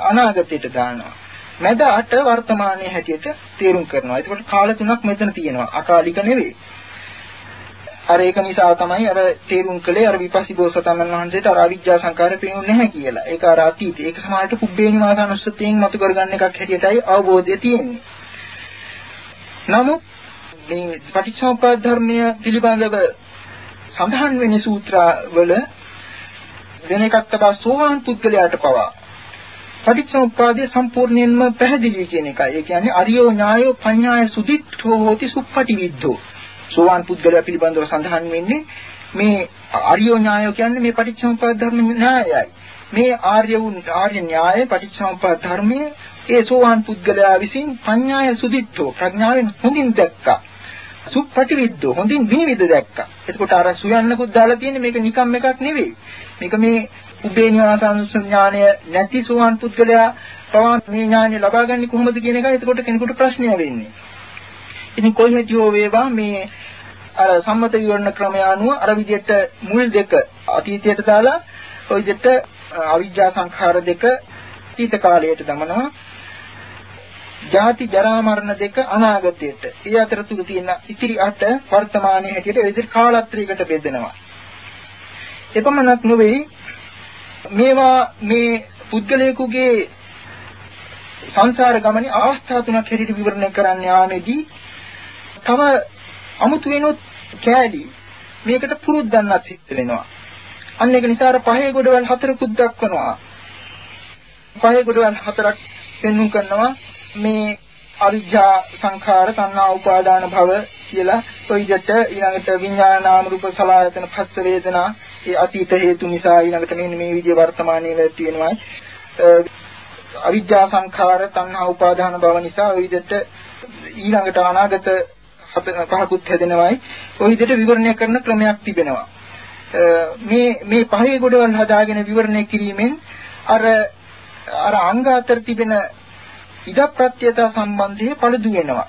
අනාගතයට දානවා. මැද අට වර්තමානයේ හැටියට තේරුම් කරනවා. ඒකට කාල තුනක් මෙතන තියෙනවා. අකාලික නෙවෙයි. අර ඒක නිසා තමයි අර තේරුම් කළේ අර විපස්සිකෝසතමන් වහන්සේට අර අවිජ්ජා සංකාරය පේන්නේ නැහැ කියලා. ඒක අර අතීතය. ඒක සමානට පුබ්බේනි වාසනුස්සතියෙන් මතු කරගන්න එකක් හැටියටයි අවබෝධය තියෙන්නේ. නමුත් මේ පටිච්චසමුප්පාද ධර්මය පිළිබඳව සඳහන් වෙන සූත්‍රවල වෙන එකක් තමයි සෝවාන් පුද්ගලයාට පවා පටිච්චසමුප්පාදය සම්පූර්ණයෙන්ම පැහැදිලි කියන එකයි. ඒ කියන්නේ අරියෝ ඥායෝ පඤ්ඤාය සුදිට්ඨෝ හෝති සුප්පටි විද්ධෝ. සෝවාන් පුද්ගලයා පිළිබඳව සඳහන් වෙන්නේ මේ අරියෝ ඥායෝ කියන්නේ මේ පටිච්චසමුප්පාද ධර්ම න්‍යායයි. මේ ආර්ය වූ ආර්ය න්‍යාය පටිච්චසමුප්පාද ධර්මයේ ඒ සෝවාන් පුද්ගලයා විසින් පඤ්ඤාය සුදිට්ඨෝ ප්‍රඥාවෙන් හොඳින් දැක්කා. සුප්පටිවිද්දෝ හොඳින් විනිවිද දැක්කා. එතකොට අර සුයන්නකුත් දාලා තියෙන්නේ මේක නිකම් එකක් නෙවෙයි. මේක මේ උබේ නිවාසානුස්ස ඥානය නැති සෝවාන් පුද්ගලයා පවා මේ ඥානය ලබාගන්නේ කොහොමද කියන එකයි එතකොට කෙනෙකුට ප්‍රශ්නය වෙන්නේ. ඉතින් කොයි හැටිෝ වේවා මේ අර සම්මත විවරණ ක්‍රමය අනුව අර විදිහට මුල් දෙක අතීතයට දාලා ওই විදිහට අවිජ්ජා සංඛාර දෙක අතීත කාලයට දමනවා ජාති ජරා මරණ දෙක අනාගතයට. ඒ අතරතුර තියෙන ඉතිරි අට වර්තමානයේ හැටියට ඒ විදිහට කාලත්‍රයකට බෙදෙනවා. එපමණක් නෙවෙයි මේවා මේ පුද්ගලයෙකුගේ සංසාර ගමනේ අවස්ථා තුනක් හැටියට විවරණය කරන්න යාමේදී තව අමුතු වෙනොත් කෑලි මේකට පුරුද්දන්නත් සිද්ධ වෙනවා. අන්න ඒක නිසා අර පහේ ගොඩවල් හතරකුත් දක්වනවා. පහේ ගොඩවල් හතරක් පෙන්වු කරනවා මේ අවිජ්ජා සංඛාර තණ්හා උපාදාන භව කියලා ඔය විදිහට ඊළඟට විඥාන නාම රූප සලආයතන පස්ස වේදනා ඒ අතීත හේතු නිසා ඊළඟට මෙන්න මේ විදිහ වර්තමානයේ වෙ තියෙනවා අවිජ්ජා සංඛාර තණ්හා උපාදාන භව නිසා ඔය විදිහට ඊළඟට අනාගත පහකුත් හැදෙනවායි. ඔය විදිහට විවරණය කරන ක්‍රමයක් තිබෙනවා. මේ මේ පහේ ගොඩවල් හදාගෙන විවරණය කිරීමෙන් අර අර අංග අතර තිබෙන ඉදප්‍රත්‍යතා සම්බන්ධයේ පළදු වෙනවා.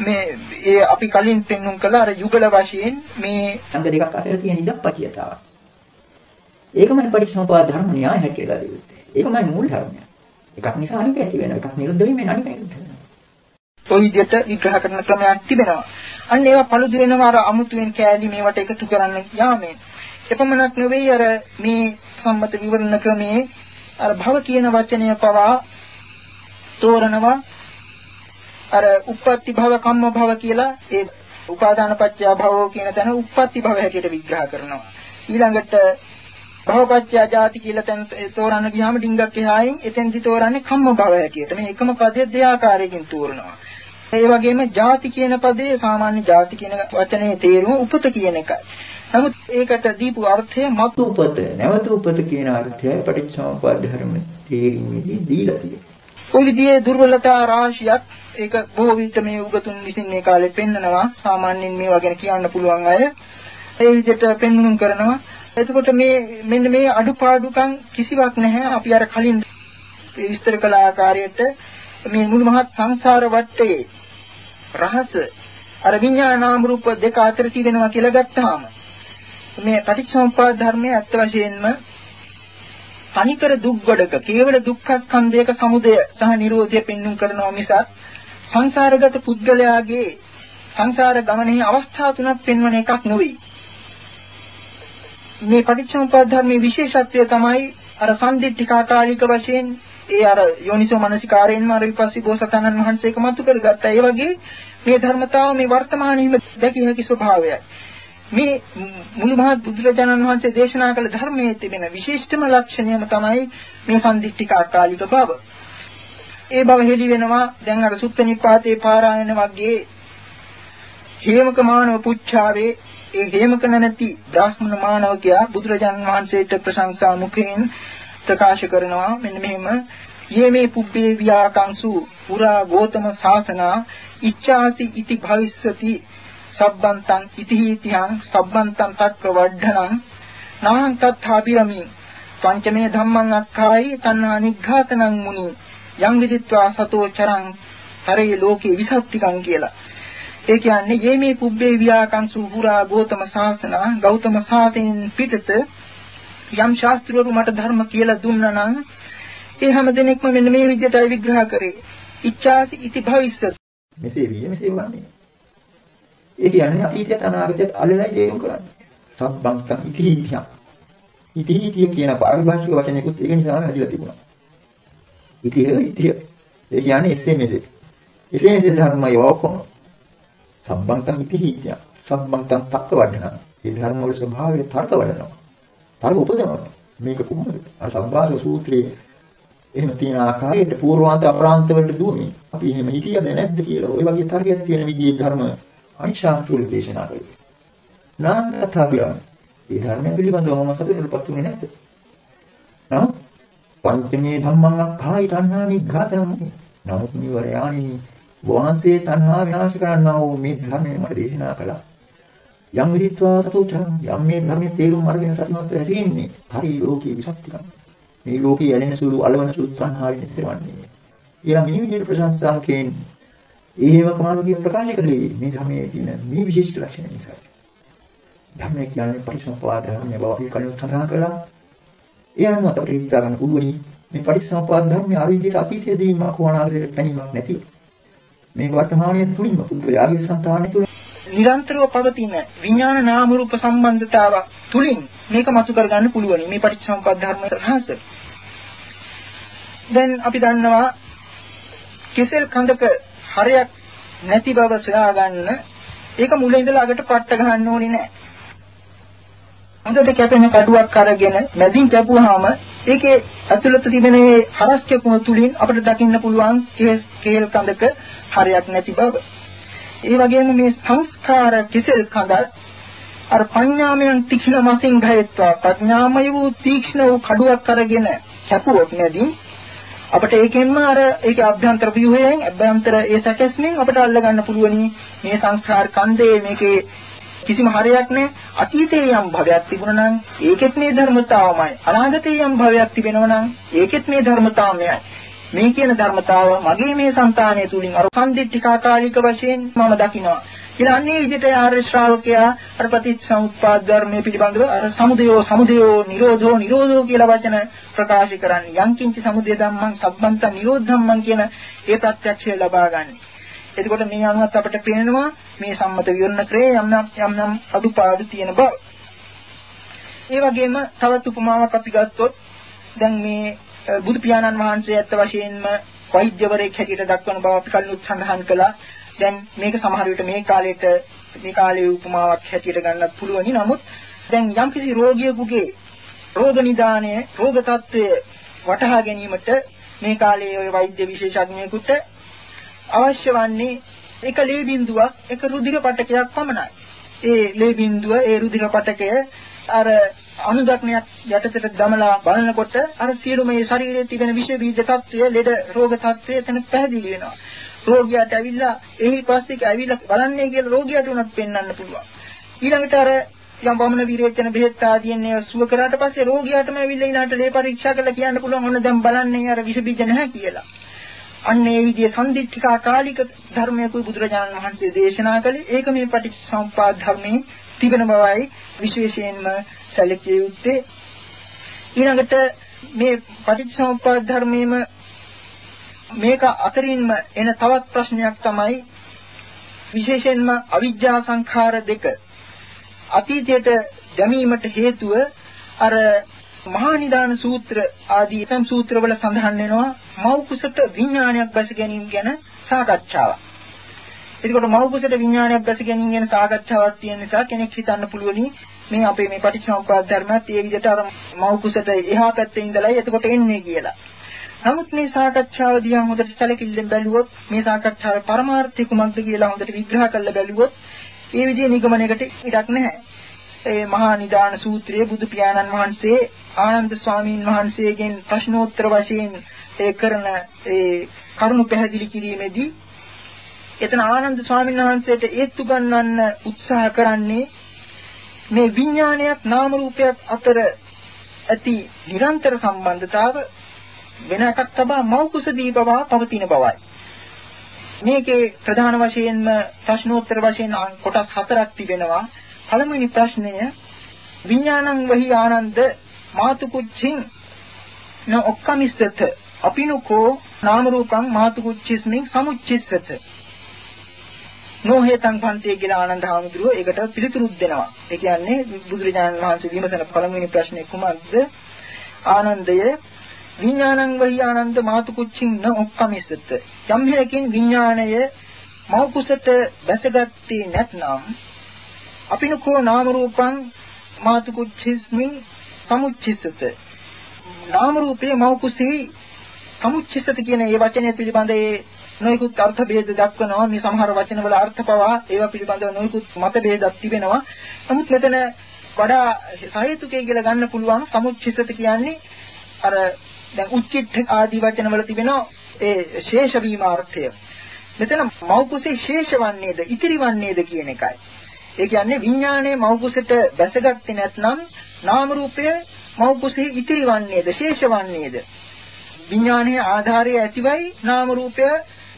මේ ඒ අපි කලින් පෙන්වුම් කළ අර යුගල වශයෙන් මේ අංග දෙකක් අතර තියෙන ඉදප්පතියතාව. ඒකමයි පටිච්චසමුප්පාද ධර්ම න්‍යාය හැටියට ගත යුත්තේ. ඒකමයි මූල ධර්මය. එකක් නිසා අනික ඇති වෙනවා. එකක් නිරුද්ධ වීමෙන් අනික නිරුද්ධ වෙනවා. ඔය විදිහට විග්‍රහ කරන ක්‍රමයක් තිබෙනවා. අන්න ඒවා පළුදු වෙනවා අර අමුතුවෙන් කෑලි මේවට එකතු කරන්න යාමෙන්. එපමණක් නෙවෙයි අර මේ සම්මත විවරණ ක්‍රමයේ අර භව කියන වචනය පවා තෝරනවා අර උප්පත්ති භව කම්ම භව කියලා ඒ උපාදාන පත්‍ය භවෝ කියන තැන උප්පත්ති භව හැටියට විග්‍රහ කරනවා. ඊළඟට භවපත්‍ය ජාති කියලා තැන තෝරන්න ගියාම ඩිංගක් එහායින් එතෙන්දි තෝරන්නේ කම්ම භව හැටියට. මේ එකම පදයේ දෙආකාරයකින් තෝරනවා. ඒ වගේම ಜಾති කියන පදේ සාමාන්‍ය ಜಾති කියන වචනේ තේරුම උපත කියන එකයි. නමුත් ඒකට දීපු අර්ථය මතු උපත, නැවත උපත කියන අර්ථය පටිච්චසමුප්පාද ධර්ම තේරීමේදී දීලා තියෙනවා. ওই විදිහේ දුර්වලතා රාශියක් ඒක බොහෝ විට මේ උගතුන් විසින් මේ කාලේ පෙන්නනවා. සාමාන්‍යයෙන් මේවා ගැන කියන්න පුළුවන් අය ඒ විදිහට පෙන්වුම් කරනවා. එතකොට මේ මෙන්න මේ අඩුපාඩුකම් කිසිවක් නැහැ. අපි අර කලින් විස්තර කළ ආකාරයට මේ මුළු මහත් සංසාර වටේ රහස අර විඤ්ඤාණ නාම රූප දෙක අතර තියෙනවා කියලා ගත්තාම මේ පටිච්චසමුප්පාද ධර්මයේ ඇත්ත වශයෙන්ම තනිකර දුක් ගොඩක කේවල දුක්ඛ ස්කන්ධයක සමුදය සහ නිරෝධය පෙන්눔 කරනවා මිසක් සංසාරගත පුද්ගලයාගේ සංසාර ගමනේ අවස්ථා තුනක් පෙන්වන එකක් නෙවෙයි. මේ පටිච්චසමුප්පාද ධර්මයේ විශේෂත්වය තමයි අර සම්දිත්තිකාකාලික වශයෙන් ඒ අර යෝනිසෝ මනසිකාරයෙන්ම අර විපස්සී බෝසතාණන් වහන්සේක මතු කරගත්තා. ඒ වගේ මේ ධර්මතාව මේ වර්තමානයේම දැකිය හැකි ස්වභාවයයි. මේ මුළු මහත් බුදුරජාණන් වහන්සේ දේශනා කළ ධර්මයේ තිබෙන විශිෂ්ටම ලක්ෂණයම තමයි මේ සම්දිත්තික අකාලික බව. ඒ බව හෙළි වෙනවා. දැන් අර සුත්ත නිපාතේ පාරායන වගේ හේමක මානව පුච්චාවේ ඒ හේමක නැති බ්‍රාහ්මණ මානවකයා බුදුරජාණන් වහන්සේට ප්‍රශංසා මුඛයෙන් ප්‍රකාශ කරනවා. මෙන්න මෙහෙම. යේමේ පුබ්බේ වියාකංසු පුරා ගෝතම ශාසනා ඉච්ඡාසි ඉති භවිස්සති සබ්බන්තං ඉතිහිතිහං සබ්බන්තං තක්ක වඩ්ඩනං නාහං තත්ථාබිරමි පංචමේ ධම්මං අක්ඛායි තණ්හා නිඝාතනං මුනි යම් විදිත්වා සතෝ චරං හරේ ලෝකේ විසත්තිකං කියලා ඒ කියන්නේ යේමේ පුබ්බේ වියාකංසු පුරා ගෝතම ශාසනා ගෞතම ශාසනයෙන් පිටත යම් ශාස්ත්‍රවරු මට ධර්ම කියලා දුන්නා නම් ඒ හැම දිනෙකම මෙන්න මේ විදිහටයි විග්‍රහ කරේ. ඉච්ඡාසි ඉති භවිස්සති. මෙසේ විය මෙසේ වන්නේ. ඒ කියන්නේ අතීතයත් අනාගතයත් අල්ලලා ජීවම් කරන්නේ. සබ්බංකම් ඉතිහිතිය. ඉතිහිතිය කියන පාරිභාෂික වචනයකුත් ඒක නිසා හැදිලා තිබුණා. ඉතිහිය ඉතිහිය. ඒ කියන්නේ එසේ මෙසේ. එසේ මෙසේ ධර්මය ඔක්කොම සබ්බංකම් ඉතිහිතිය. සබ්බංකම් තක්ක වඩනවා. ඒ ධර්ම වල ස්වභාවය තර්ක වඩනවා. තර්ක උපදිනවා. මේක කොහොමද? අර සම්භාස සූත්‍රයේ එහෙම තියෙන ආකාරයට පූර්වාන්ත අප්‍රාන්ත වලට දුවන්නේ. අපි එහෙම හිතියද නැද්ද කියලා. ওই වගේ තර්කයක් තියෙන විදිහේ ධර්ම අනිශාන්තුල දේශනා කළේ. නානතථාග්‍රහණ. ඒ ධර්ම පිළිබඳව මම සතුටුපත් වුණේ නැද්ද? නමුත් පංචමේ ධම්මං අක්ඛායි තණ්හා නිඝාතනම්. නමුත් නිවරයානි වහන්සේ තණ්හා විනාශ කරන්නා වූ මේ ධර්මය මට දේශනා කළා. යම් විදිත්වා සතුටං යම් මේ ධර්මයේ තේරුම් අරගෙන සතුටුමත් ඇතිවෙන්නේ හරි ලෝකයේ විසක්තිකම් මේ ලෝකයේ ඇලෙන සුළු අලවන සුළු සංහාවෙන් ඉතිරවන්නේ ඊළඟ මේ විදිහට ප්‍රශංසා කියන්නේ ඒව කමාලෝකිය ප්‍රකාශ කළේ මේ ධර්මයේ තියෙන මේ විශේෂ ලක්ෂණ නිසා. ධර්මයේ කියන්නේ පරිසම්පාද ධර්මයේ බව අපි කලින් සඳහන් කළා. ඒ අනුව අපිට හිතා ගන්න පුළුවනි. මේ පරිසම්පාද ධර්මයේ අර විදිහට අතීතයේදී මා කොහොනාගේ පැනීමක් නැතිව. මේ වර්තමානයේ තුලින්ම පුද්ගලයාගේ సంతානය තුළ නිරන්තරව පවතින විඥාන නාම රූප සම්බන්ධතාව තුලින් මේක මතු කරගන්න පුළුවන්. මේ පටිච්චසමුප්පාද ධර්ම රහස. දැන් අපි දන්නවා කෙසෙල් කඳක හරයක් නැති බව සොයාගන්න ඒක මුල ඉඳලා අගට පට්ට ගහන්න ඕනේ නැහැ. හොඳට කැපෙන කඩුවක් අරගෙන මැදින් කැපුවාම ඒකේ ඇතුළත තිබෙන මේ හරස් කැපුම තුලින් අපිට දකින්න පුළුවන් කේල් කඳක හරයක් නැති බව. ඒ වගේම මේ සංස්කාර කිසල් කඳ අර පඤ්ඤාමයන් තීක්ෂණ මසින් ගහයත්වා ප්‍රඥාමය වූ තීක්ෂණ වූ කඩුවක් අරගෙන කැපුවොත් නැදී අපිට ඒකෙන්ම අර ඒකේ අභ්‍යන්තර ව්‍යුහයෙන් අභ්‍යන්තර ඒ සැකස්මින් අපිට අල්ලගන්න පුළුවනි. මේ සංස්කාර කන්දේ මේකේ කිසිම හරයක් නැහැ අතීතයේ යම් භවයක් තිබුණා නම් ඒකෙත් මේ ධර්මතාවමයි. අනාගතයේ යම් භවයක් තිබෙනවා නම් ඒකෙත් මේ ධර්මතාවමයි. මේ කියන ධර්මතාව මගේ මේ సంతානය තුලින් අර සම්දිත්තිකාකාලික වශයෙන් මම දකිනවා. කියලා අන්නේ විදිහට ආර්ය ශ්‍රාවකයා අර ප්‍රතිසමුප්පාද ධර්මයේ පිළිබඳව අර සමුදයෝ සමුදයෝ නිරෝධෝ නිරෝධෝ කියලා වචන ප්‍රකාශ කරන්නේ. යංකින්ච සමුදය ධම්මං සබ්බන්ත නිරෝධ ධම්මං කියන ඒ ප්‍රත්‍යක්ෂය ලබා ගන්න. එතකොට මේ අනුවත් අපිට පේනවා මේ සම්මත විවරණ ක්‍රේ යම් යම් යම් අදුපාඩු තියෙන බව. ඒ වගේම තවත් උපමාවක් අපි ගත්තොත් දැන් මේ බුදු පියාණන් වහන්සේ ඇත්ත වශයෙන්ම වෛද්‍යවරයෙක් හැටියට දක්වන බව අපි කලින් සඳහන් කළා. දැන් මේක සමහර විට මේ කාලයට මේ කාලයේ උපමාවක් හැටියට ගන්නත් පුළුවනි. නමුත් දැන් යම්කිසි රෝගියෙකුගේ රෝග නිදානය, රෝග తত্ত্বය වටහා ගැනීමට මේ කාලයේ ওই වෛද්‍ය විශේෂඥයෙකුට අවශ්‍ය වන්නේ එක ලේ බිඳුවක්, එක රුධිර පටකයක් පමණයි. ඒ ලේ බිඳුව, ඒ රුධිර පටකය අර අනුදක්නයක් යටතට දමලා බලනකොට අර සියලුම මේ ශරීරයේ තිබෙන විෂ බීජ తত্ত্বය, ලෙඩ රෝග తত্ত্বය එතන පැහැදිලි වෙනවා. රෝගියාට ඇවිල්ලා එහි පස්සේ ඇවිල්ලා බලන්නේ කියලා රෝගියාට උනත් පෙන්වන්න පුළුවන්. ඊළඟට අර යම් වමන විරේචන බෙහෙත් ආදීන් ඒවා සුව කරාට පස්සේ රෝගියාටම ඇවිල්ලා ඊළාට ලේ පරීක්ෂා කරලා කියන්න පුළුවන් ඔන්න දැන් බලන්නේ අර විෂ බීජ නැහැ කියලා. අන්න ඒ විදිහේ සම්දිත්තිකා කාලික ධර්මයකුයි බුදුරජාණන් වහන්සේ දේශනා කළේ. ඒක මේ පටිච්චසමුපාද ධර්මයේ තිබෙන බවයි විශේෂයෙන්ම සැලකිය යුත්තේ. ඊළඟට මේ පටිච්චසමුපාද ධර්මයේම මේක අතරින්ම එන තවත් ප්‍රශ්නයක් තමයි විශේෂයෙන්ම අවිජ්ජා සංඛාර දෙක අතීතයට දැමීමට හේතුව අර මහා නිදාන සූත්‍ර ආදී එතම් සූත්‍රවල සඳහන් වෙනවා මව් කුසට විඥානයක් බැස ගැනීම ගැන සාකච්ඡාවක්. එතකොට මව් කුසට විඥානයක් බැස ගැනීම ගැන සාකච්ඡාවක් තියෙන නිසා කෙනෙක් හිතන්න පුළුවනි මේ අපේ මේ පටිච්චසමුප්පාද ධර්මات ඒ විදිහට අර මව් කුසට එහා පැත්තේ ඉඳලා එතකොට එන්නේ කියලා. නමුත් මේ සාකච්ඡාව දිහා හොඳට සැලකිල්ලෙන් බැලුවොත් මේ සාකච්ඡාවේ පරමාර්ථය කුමක්ද කියලා හොඳට විග්‍රහ කරලා බැලුවොත් ඒ විදිහේ නිගමනයකට ඉඩක් නැහැ. ඒ මහා නිදාන සූත්‍රයේ බුදු පියාණන් වහන්සේ ආනන්ද ස්වාමීන් වහන්සේගෙන් ප්‍රශ්නෝත්තර වශයෙන් ඒ කරන ඒ කරුණු පැහැදිලි කිරීමේදී එතන ආනන්ද ස්වාමීන් වහන්සේට ඒත්තු ගන්නන්න උත්සාහ කරන්නේ මේ විඥානයක් නාම රූපයක් අතර ඇති නිරන්තර සම්බන්ධතාව වෙන එකක් තබා මෞකුසදී බව පවතින බවයි. මේකේ ප්‍රධාන වශයෙන්ම ප්‍රශ්නෝත්තර වශයෙන් කොටස් හතරක් තිබෙනවා. පළමුවෙනි ප්‍රශ්නය විඥානං වහි ආනන්ද මාතුකුච්චින් න ඔක්කමිස්සත අපිනුකෝ නාම රූපං මාතුකුච්චිස්මින් සමුච්චිස්සත නොහේතං පන්තිය කියලා ආනන්ද හාමුදුරුවෝ ඒකට පිළිතුරු දෙනවා. ඒ කියන්නේ බුදුරජාණන් වහන්සේ විමසන පළමුවෙනි ප්‍රශ්නේ කුමක්ද? ආනන්දය විඥානං වහි ආනන්ද මාතුකුච්චින් න ඔක්කමිස්සත යම් හේකින් විඥාණය මව කුසට බැසගත්තේ නැත්නම් අපිනකෝ නාම රූපං මාතුකුච්චිස්මින් සමුච්චිසත. නාම රූපේ මව කුසී සමුච්චිසත කියන මේ වචනය පිළිබඳ ඒ නොයෙකුත් අර්ථ ભેද දක්වනවා. මේ සමහර වචනවල අර්ථ පවා ඒවා පිළිබඳව නොයෙකුත් මත ભેදක් තිබෙනවා. නමුත් මෙතන වඩා සහේතුකේ කියලා ගන්න පුළුවන් සමුච්චිසත කියන්නේ අර දැන් උච්චිත් ආදී වචනවල තිබෙනවා ඒ ශේෂ වීම අර්ථය මෙතන මෞකුසේ ශේෂවන්නේද ඉතිරිවන්නේද කියන එකයි. ඒ කියන්නේ විඥානයේ මෞකුසට දැසගත්තේ නැත්නම් නාම රූපය මෞකුසේ ඉතිරිවන්නේද ශේෂවන්නේද විඥානයේ ආධාරය ඇතිවයි නාම රූපය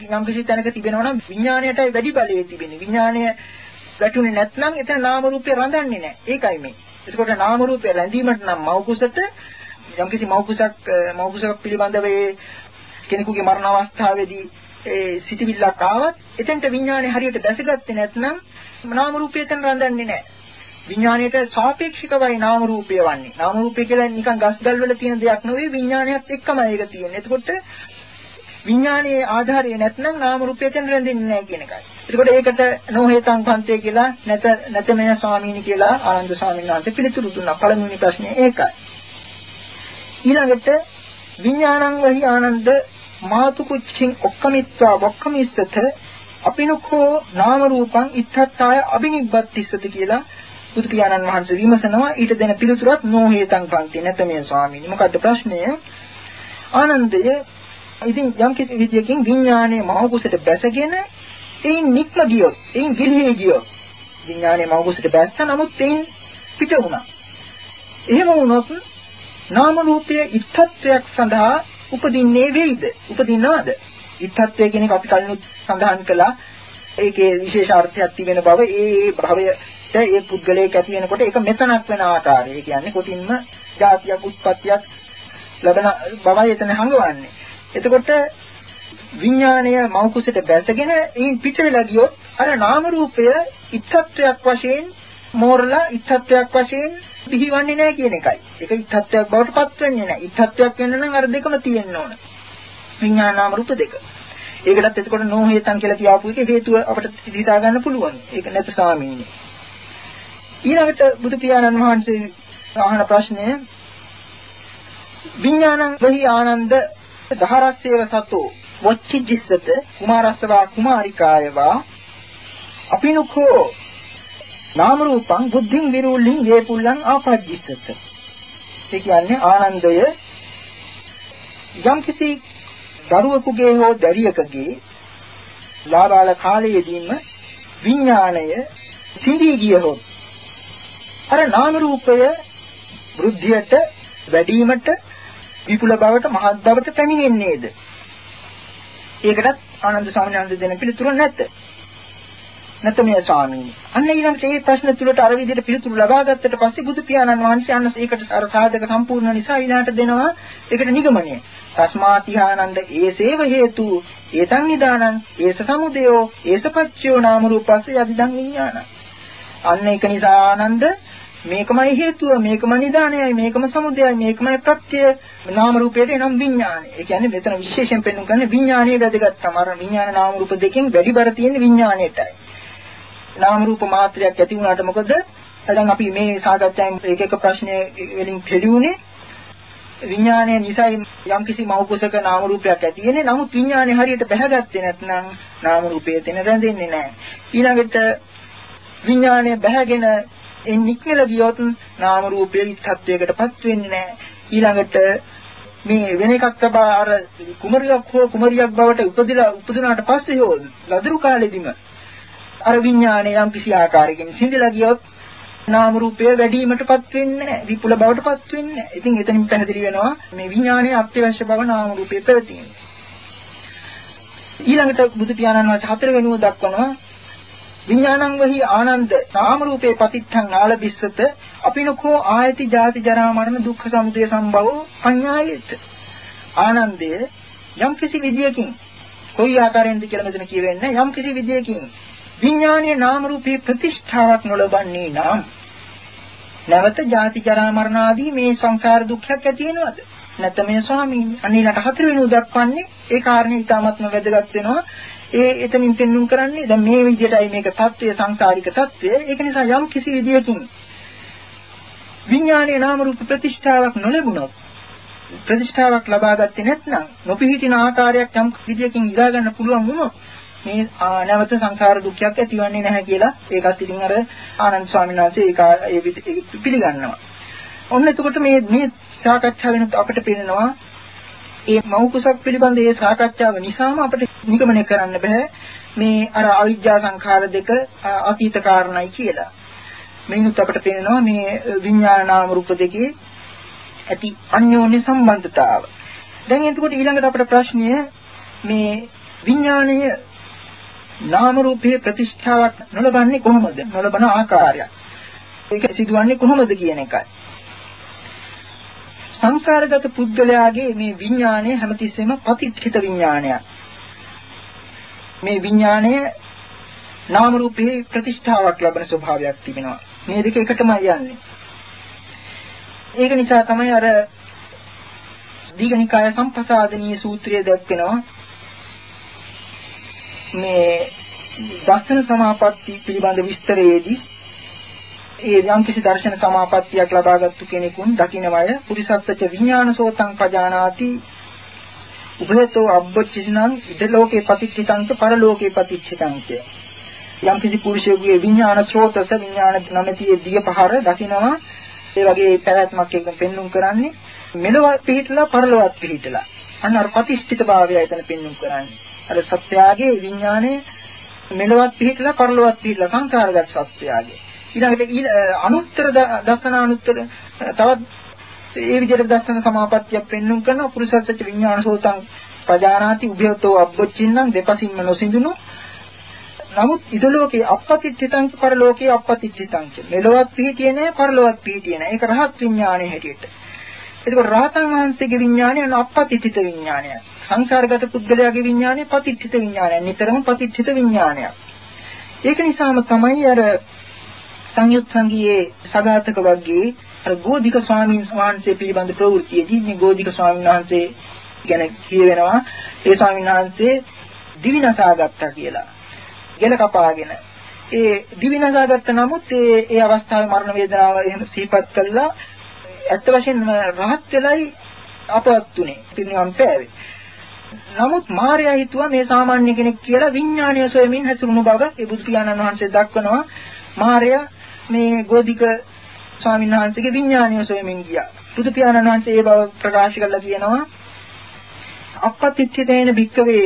යම් කිසි තැනක තිබෙනවා නම් විඥාණයටයි වැඩි බලය තිබෙන්නේ. විඥාණය ගැටුනේ නැත්නම් එතන නාම රූපය රඳන්නේ නැහැ. ඒකයි මේ. එතකොට නාම රූපය රැඳීමට නම් මෞකුසට යම් කිසි මෞකුසක් මෞකුසක් පිළිබඳව ඒ කෙනෙකුගේ මරණ අවස්ථාවේදී ඒ සිටිවිල්ලක් ආවත් එතෙන්ට විඥාණය හරියට දැසගත්තේ නැත්නම් නාම රූපය එතන රඳන්නේ නැහැ. විඥාණයට සාපේක්ෂකවයි නාම රූපය වන්නේ. නාම රූපය කියලා නිකන් ගස්ගල් වල තියෙන දෙයක් නෙවෙයි විඥාණයත් එක්කම ඒක තියෙන්නේ. එතකොට විඥානයේ ආධාරය නැත්නම් නාම රූපය එතන රැඳෙන්නේ නැහැ කියන එකයි. එතකොට ඒකට නොහේතං පන්තේ කියලා නැත නැතමය ස්වාමීනි කියලා ආනන්ද ස්වාමීන් වහන්සේ පිළිතුරු දුන්නා. පළමුවෙනි ප්‍රශ්නේ ඒකයි. ඊළඟට විඥානං වහි ආනන්ද මාතු කුච්චින් ඔක්කමිත්වා වක්කමිස්සත අපිනකෝ නාම රූපං ඉත්තත්තාය අබිනිබ්බත්තිස්සති කියලා බුදු පියාණන් වහන්සේ විමසනවා. ඊට දෙන පිළිතුරත් නොහේතං පන්ති. නැත මේ ස්වාමීනි මොකද්ද ප්‍රශ්නය? ආනන්දය ඉතින් යම් කිසි විදියකින් විඥානයේ මහ කුසට බැසගෙන එයින් නික්ම ගියොත් එයින් ගිලිහි ගියොත් විඥානයේ මහ කුසට බැස්ස නමුත් එයින් පිට වුණා. එහෙම වුණොත් නාම රූපයේ ඉත්තත්වයක් සඳහා උපදින්නේ වෙයිද උපදිනවද ඉත්තත්වය කියන එක අපි කලින් සඳහන් කළා. ඒකේ විශේෂ අර්ථයක් තිබෙන බව ඒ භවයට ඒ පුද්ගලයෙක් ඇති වෙනකොට ඒක මෙතනක් වෙන ආකාරය. ඒ කියන්නේ කොටින්ම જાතියක් උත්පත්තියක් ලබන බවයි එතන හංගවන්නේ. එතකොට විඥාණය මෞකුසට බැසගෙන ඉන් පිට වෙලා ගියොත් අර නාම රූපය ඉත්තත්වයක් වශයෙන් මෝරලා ඉත්තත්වයක් වශයෙන් පිහිවන්නේ නැහැ කියන එකයි. ඒක ඉත්තත්වයක් බවට පත් වෙන්නේ නැහැ. ඉත්තත්වයක් වෙන්න නම් අර දෙකම තියෙන්න ඕන. විඥාන නාම රූප දෙක. ඒකටත් එතකොට නොහේතන් කියලා කියාපු එක හේතුව අපිට හිතා ගන්න පුළුවන්. ඒක නැත සාමීනේ. ඊළඟට බුදු පියාණන් වහන්සේ අහන ප්‍රශ්නය විඥානං වහි ආනන්ද දහරස්සේව සතෝ වච්චිජිස්සත කුමාරස්සවා කුමාරිකායවා අපිනුකෝ නාම රූපං බුද්ධින් විරූලින් යේ පුල්ලං ආපජ්ජිස්සත ඒ කියන්නේ ආනන්දය යම් කිසි දරුවෙකුගේ හෝ දැරියකගේ ලාබාල කාලයේදීම විඥාණය සිඳී ගියහොත් අර නාම රූපය වෘද්ධියට වැඩිවීමට විපුල බවට මහත් බවට පැමිණෙන්නේද? ඒකටත් ආනන්ද ස්වාමීන් වහන්සේ දෙන පිළිතුර නැත. නැත මේ ස්වාමීනි. අන්න ඊළඟට මේ ප්‍රශ්න තුලට අර විදිහට පිළිතුරු ලබා ගත්තට පස්සේ බුදු පියාණන් වහන්සේ අන්න ඒකට අර සාධක සම්පූර්ණ නිසා ඊළඟට දෙනවා ඒකට නිගමනය. තස්මාතිහානන්ද ඒසේව හේතු ඒතං නිදානං ඒස සමුදයෝ ඒස පච්චයෝ නාම රූපස්ස යදිදං විඥානං. අන්න ඒක නිසා ආනන්ද මේකමයි හේතුව මේකම නිදානයයි මේකම සමුදයයි මේකමයි ප්‍රත්‍ය නාම රූපයට එනම් විඥානය. ඒ කියන්නේ මෙතන විශේෂයෙන් පෙන්වන්න ගන්නේ විඥානීය වැදගත්කම. අර විඥාන නාම රූප දෙකෙන් වැඩි බර තියෙන විඥාණයටයි. නාම රූප මාත්‍රයක් ඇති වුණාට මොකද? දැන් අපි මේ සාකච්ඡාවෙන් එක එක ප්‍රශ්න වලින් පිළිුණේ විඥානය නිසා යම් කිසි මෞකසක නාම රූපයක් ඇති වෙන්නේ. නමුත් විඥානය හරියට බැහැගත්තේ නැත්නම් නාම රූපය තැන රැඳෙන්නේ නැහැ. ඊළඟට විඥානය බැහැගෙන එන් නික්මල ගියොත් නාම රූපයේ ඉත්තත්වයකටපත් වෙන්නේ නැහැ. ඊළඟට මේ වෙන එකක් තබා අර කුමරියක් හෝ කුමරියක් බවට උපදිලා උපදුනාට පස්සේ හෝ ලදරු කාලෙදිම අර විඥානය යම් කිසි ආකාරයකින් සිඳලා ගියොත් නාම රූපය වැඩිවීමටපත් වෙන්නේ නැහැ විපුල බවටපත් වෙන්නේ නැහැ. ඉතින් එතනින් පැහැදිලි වෙනවා මේ විඥානයේ අත්‍යවශ්‍ය බව නාම රූපයේ පැවතීම. ඊළඟට බුදු පියාණන් වහන්සේ හතර වෙනුව දක්වනවා විඥානං වහි ආනන්ද නාම රූපේ පතිත්තං ආලබිස්සත අපිනකෝ ආයති ජාති ජරා මරණ දුක්ඛ සමුදය සම්භවෝ පඤ්ඤායෙත් ආනන්දය යම් කිසි විදියකින් කොයි ආකාරයෙන්ද කියලා මෙතන කියවෙන්නේ යම් කිසි විදියකින් විඥානීය නාම රූපේ ප්‍රතිෂ්ඨාවක් නොලබන්නේ නම් නැවත ජාති ජරා මරණ ආදී මේ සංසාර දුක්ඛයක් ඇති වෙනවද? නැත්නම් මේ ස්වාමීන් අනිලට හතර වෙනු දක්වන්නේ ඒ කාරණේ ඊටාත්ම වැදගත් වෙනවා. ඒ එතනින් පෙන්눔 කරන්නේ දැන් මේ විදිහටයි මේක தත්ත්වය සංසාරික தත්ත්වය. ඒක නිසා යම් කිසි විදියකින් විඥානීය නාම රූප ප්‍රතිෂ්ඨාවක් නොලැබුණොත් ප්‍රතිෂ්ඨාවක් ලබා ගත්තේ නැත්නම් නොපිහිටින ආකාරයක් යම් විදියකින් ඉදා ගන්න පුළුවන් වුණොත් මේ නැවත සංසාර දුක්ඛයක් ඇතිවන්නේ නැහැ කියලා ඒකත් ඉතින් අර ආනන්ද ස්වාමීන් වහන්සේ ඒක පිළිගන්නවා. ඔන්න එතකොට මේ මේ සාකච්ඡාව වෙනත් අපිට පේනවා ඒ මෞකුසක් පිළිබඳ ඒ සාකච්ඡාව නිසාම අපිට නිගමනය කරන්න බෑ මේ අර අවිජ්ජා සංඛාර දෙක අතීත කාරණයි කියලා. මේනුත් අපිට පේනවා මේ විඥාන නාම රූප දෙකේ ඇති අන්‍යෝන්‍ය සම්බන්ධතාව. දැන් එතකොට ඊළඟට අපිට ප්‍රශ්නය මේ විඥාණය නාම රූපයේ ප්‍රතිෂ්ඨාවක් නොලබන්නේ කොහොමද? නොලබන ආකාරය. ඒක සිදුවන්නේ කොහොමද කියන එකයි. සංසාරගත පුද්ගලයාගේ මේ විඥාණය හැමතිස්සෙම පතිච්ඡිත විඥානයක්. මේ විඥාණය නාම රූපේ ප්‍රතිෂ්ඨාවක් ලබන ස්වභාවයක් තිබෙනවා. මේ දෙක එකටමයි යන්නේ. ඒක නිසා තමයි අර දීඝනිකාය සම්පසාදනීය සූත්‍රය දැක්වෙනවා. මේ දර්ශන සමාපatti පිළිබඳ විස්තරයේදී ඒ යම් කිසි දර්ශන සමාපත්තියක් ලබාගත්තු කෙනෙකුන් දකින්නවය පුරිසත්ත්‍ය විඥානසෝතං පජානාති උභයතෝ අබ්බච්චිනං ඉද ලෝකේ පතිච්චිතං පරලෝකේ පතිච්චිතං යම් කිසි පුරුෂයෙකුගේ විඥාන ස්රෝතස විඥාන නැමැති දිය පහර දකින්නවා ඒ වගේ පැවැත්මක් එක පෙන්눔 කරන්නේ මෙලොව පිහිටලා පරලොවත් පිහිටලා. අන්න අර ප්‍රතිෂ්ඨිත භාවය එතන පෙන්눔 කරන්නේ. අර සත්‍යයේ විඥානයේ මෙලොවත් පිහිටලා පරලොවත් පිහිටලා සංකාරගත සත්‍යයේ. ඊළඟට අනුත්තර දර්ශන අනුත්තර තවත් ඒ විදිහට දර්ශන සමාපත්තියක් පෙන්වුම් කරන පුරුෂසත්‍ය විඥාන සෝතං පජානාති උභයතෝ අබ්බොච්චින්නම් දෙපසින්ම නොසිඳුණු. නමුත් ඉදලෝකේ අපපතිච්චිතං පරලෝකේ අපපතිච්චිතං මෙලොවත් පිහිටියේ නැහැ පරලොවත් පිහිටියේ නැහැ ඒක රහත් විඥානයේ හැටියට. එතකොට රහතන් වහන්සේගේ විඥානය අපපතිච්චිත විඥානයක් සංසාරගත පුද්ගලයාගේ විඥානය පතිච්චිත විඥානයක් නිතරම පතිච්චිත විඥානයක්. ඒක නිසාම තමයි අර සංයුත් සංගියේ සගතක වර්ගයේ අර ගෝධික ස්වාමීන් වහන්සේ පිළිබඳ ප්‍රවෘත්තියදී මේ ගෝධික ස්වාමීන් වහන්සේ ගැන කියවෙනවා. ඒ ස්වාමීන් වහන්සේ දිවිනසා ගත්තා කියලා. ගෙල කපාගෙන. ඒ දිවිනසා ගත්ත නමුත් ඒ ඒ අවස්ථාවේ මරණ වේදනාව එහෙම සිහිපත් කළා. ඇත්ත වශයෙන්ම රහත් වෙලයි අපවත් උනේ. පිරිනිවන් පෑවේ. නමුත් මාර්යා හිතුවා මේ සාමාන්‍ය කෙනෙක් කියලා විඥානීය සොයමින් හැසිරුණු බව ඒ බුදු පියාණන් වහන්සේ දක්වනවා. මාර්යා මේ ගෝධික ස්වාමීන් වහන්සේගේ විඥානීය සොයමින් ගියා. බුදු පියාණන් වහන්සේ ඒ බව ප්‍රකාශ කළා කියනවා. අපපතිච්ඡේදේන භික්කවේ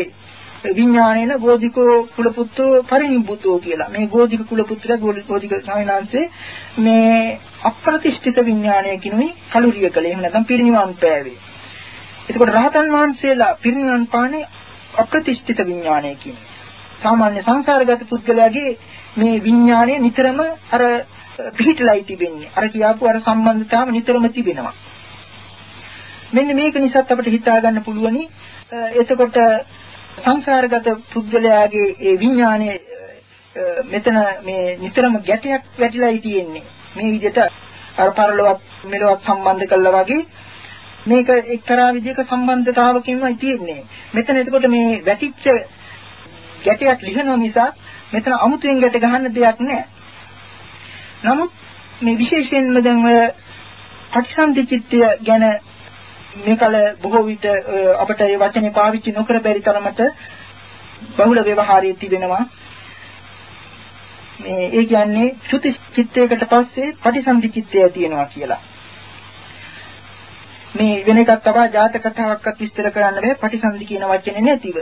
විඥානේන ගෝධිකෝ කුලපුත්තෝ පරිනිබ්බුතෝ කියලා. මේ ගෝධික කුලපුත්‍රයා ගෝධික ස්වාමීන් වහන්සේ මේ අප්‍රතිෂ්ඨිත විඥානය කිනුයි කලුරිය කළේ. එහෙම නැත්නම් පිරිනිවන් පෑවේ. එතකොට රහතන් වහන්සේලා පිරිනිවන් පාන්නේ අප්‍රතිෂ්ඨිත විඥානය කියන්නේ. සාමාන්‍ය සංසාරගත පුද්ගලයාගේ මේ විඥානය නිතරම අර පිහිටලයි තිබෙන්නේ. අර කියාපු අර සම්බන්ධතාව නිතරම තිබෙනවා. මෙන්න මේක නිසාත් අපිට හිතා ගන්න පුළුවනි. එතකොට සංසාරගත පුද්ගලයාගේ ඒ විඥානය මෙතන මේ නිතරම ගැටයක් වැටිලායි තියෙන්නේ. මේ විදිහට අර පරලොවක් මෙලොවක් සම්බන්ධ කළා වගේ මේක එක්තරා විදිහක සම්බන්ධතාවකින්මයි තියෙන්නේ. මෙතන එතකොට මේ වැටිච්ච ගැටයක් ලිහන නිසා මෙතන අමුතුවෙන් ගැට ගහන්න දෙයක් නැහැ. නමුත් මේ විශේෂයෙන්ම දැන් ඔය පටිසන්ධි චිත්තය ගැන මේ කල බොහෝ විට අපිට මේ වචනේ පාවිච්චි නොකර බැරි තරමට බහුල ව්‍යවහාරයේ තිබෙනවා. මේ ඒ කියන්නේ ශ්‍රුති චිත්තයකට පස්සේ පටිසන්ධි චිත්තය තියෙනවා කියලා. මේ වෙන එකක් තබා ජාතක කතාවක්වත් විස්තර කරන්න බෑ පටිසන්ධි කියන වචනේ නැතිව.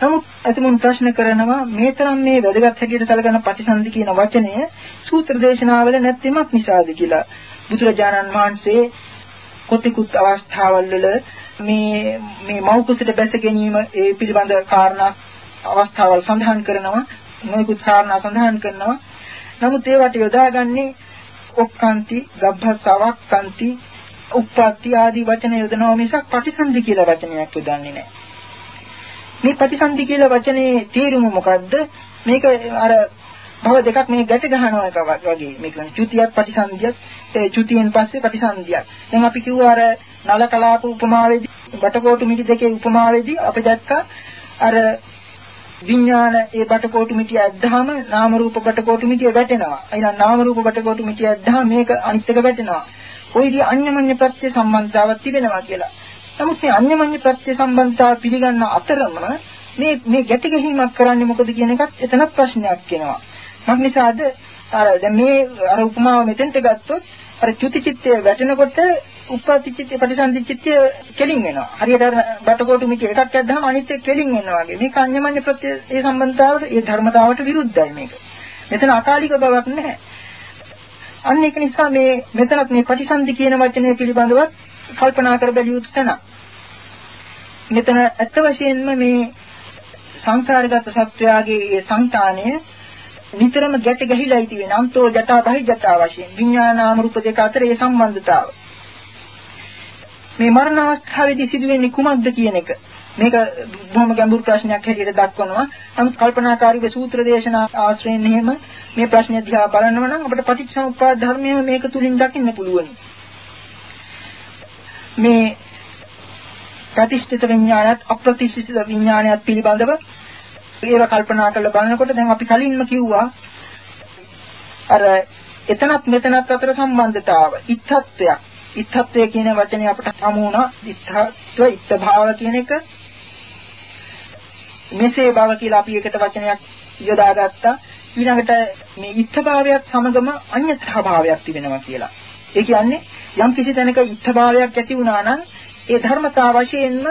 නමුත් අතමුන් ප්‍රශ්න කරනවා මේ තරම් මේ වැදගත් හැටියට සැලකන පටිසන්ධි කියන වචනය සූත්‍ර දේශනාවල නැත්තිමත් නිසාද කියලා. බුදුරජාණන් වහන්සේ කොතිකුත් අවස්ථාවල් වල මේ මේ මෞකසට බැස ගැනීම ඒ පිළිබඳ කාරණා අවස්ථාවල් සඳහන් කරනවා නොයෙකුත් කාරණා සඳහන් කරනවා. නමුත් ඒවට යොදාගන්නේ ඔක්කාන්ති ගබ්බසවක්කාන්ති උප්පත්ති ආදී වචන යොදනවා මිසක් ප්‍රතිසන්දි කියලා වචනයක් යොදන්නේ නැහැ. මේ ප්‍රතිසන්දි කියලා වචනේ තේරුම මොකද්ද? මේක අර භව දෙකක් මේ ගැට ගන්නවා එක වගේ. මේ කියන්නේ චුතියක් ප්‍රතිසන්දියක් ඒ චුතියෙන් පස්සේ ප්‍රතිසන්දියක්. දැන් අපි කිව්වා අර නල කලාප උපමාවේදී බටකොටු මිටි දෙකේ උපමාවේදී අපි දැක්කා අර විඥාන ඒ බටකොටු මිටිය ඇද්දාම නාම රූප බටකොටු මිටිය වැටෙනවා. එහෙනම් නාම රූප බටකොටු මිටිය ඇද්දාම මේක අනිත් එක වැටෙනවා. ওই විදිහ අන්‍යමඤ්ඤ ප්‍රත්‍ය සම්බන්ධතාවක් තිබෙනවා කියලා. නමුත් මේ අන්‍යමඤ්ඤ ප්‍රත්‍ය සම්බන්ධතාව පිළිගන්න අතරම මේ මේ ගැටි ගැහිමක් කරන්නේ මොකද කියන එකත් එතනත් ප්‍රශ්නයක් වෙනවා මොකනිසාද අර දැන් මේ අර උපමාව මෙතෙන්ට ගත්තොත් අර චුති චිත්තය වැටෙනකොට උප්පත්ති චිත්තය ප්‍රතිසන්දි චිත්තය කෙලින් වෙනවා. හරියට අර බටකොටු මික එකක් ඇද්දාම අනිත් එක කෙලින් වෙනවා වගේ. මේක අන්‍යමඤ්ඤ ප්‍රත්‍ය ඒ සම්බන්ධතාවට ඒ ධර්මතාවට විරුද්ධයි මේක. මෙතන අකාලික බවක් නැහැ. අන්න ඒක නිසා මේ මෙතනත් මේ ප්‍රතිසන්දි කියන වචනය පිළිබඳව කල්පනා කර බැලිය යුතු තැන. මෙතන ඇත්ත වශයෙන්ම මේ සංසාරගත සත්‍යයේ ඒ සංතානය නිතරම ගැට ගැහිලා තියෙන අන්තෝ ජටා බහි ජටා වශයෙන්. විඥානාම රූප දෙක අතර ඒ සම්බන්ධතාව. මේ මරණ අවස්ථාවේදී සිදුවෙන්නේ කුමක්ද කියන එක. මේක බොහොම ගැඹුරු ප්‍රශ්නයක් හැටියට දක්වනවා. නමුත් කල්පනාකාරීව සූත්‍ර දේශනා ආශ්‍රයෙන් එහෙම මේ ප්‍රශ්නය දිහා බලනවා නම් අපිට පටිච්චසමුප්පාද ධර්මයේම මේක තුලින් දකින්න පුළුවන්. මේ ප්‍රතිෂ්ඨිත විඥානයත් අප්‍රතිෂ්ඨිත විඥානයත් පිළිබඳව ඒව කල්පනා කරලා බලනකොට දැන් අපි කලින්ම කිව්වා අර එතනත් මෙතනත් අතර සම්බන්ධතාව ඉත්තත්වයක්. ඉත්තත්වය කියන වචනේ අපිට හමු වුණා ඉත්තත්ව ඉත්ත භාව කියන එක. මෙසේ භව කියලා අපි එකට වචනයක් යොදාගත්තා. ඊළඟට මේ ඉත්ත භාවයත් සමගම අඤ්ඤතහ භාවයක් තිබෙනවා කියලා. ඒ කියන්නේ යම් කිසි තැනක ඉත්ත භාවයක් ඇති වුණා නම් ඒ ධර්මතාව වශයෙන්ම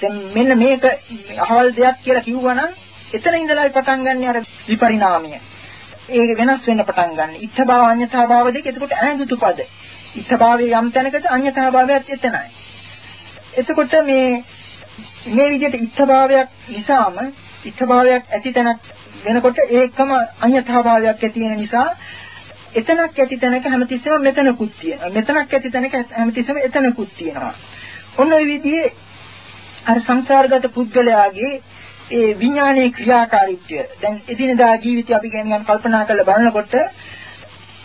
දැන් මෙන්න මේක අහවල් දෙයක් කියලා කිව්වනම් එතන ඉඳලායි පටන් ගන්න අර විපරිණාමය. ඒක වෙනස් වෙන්න පටන් ගන්න. ඉත්ත භාව අඤ්ඤතා භාව දෙක එතකොට ඈඳුතු පද. ඉත්ත භාවයේ යම් තැනකට අඤ්ඤතා භාවයත් එතනයි. එතකොට මේ මේ විදිහට ඉත්ත භාවයක් නිසාම ඉත්ත භාවයක් ඇති තැනක් වෙනකොට ඒකම අඤ්ඤතා භාවයක් ඇති වෙන නිසා එතනක් ඇති තැනක හැමතිස්සෙම මෙතනකුත් තියෙනවා. මෙතනක් ඇති තැනක හැමතිස්සෙම එතනකුත් තියෙනවා. ඔන්න ඔය විදිහේ අර සංසාරගත පුද්ගලයාගේ ඒ විඥානයේ ක්‍රියාකාරීත්වය දැන් එදිනදා ජීවිතය අපි ගැන කල්පනා කරලා බලනකොට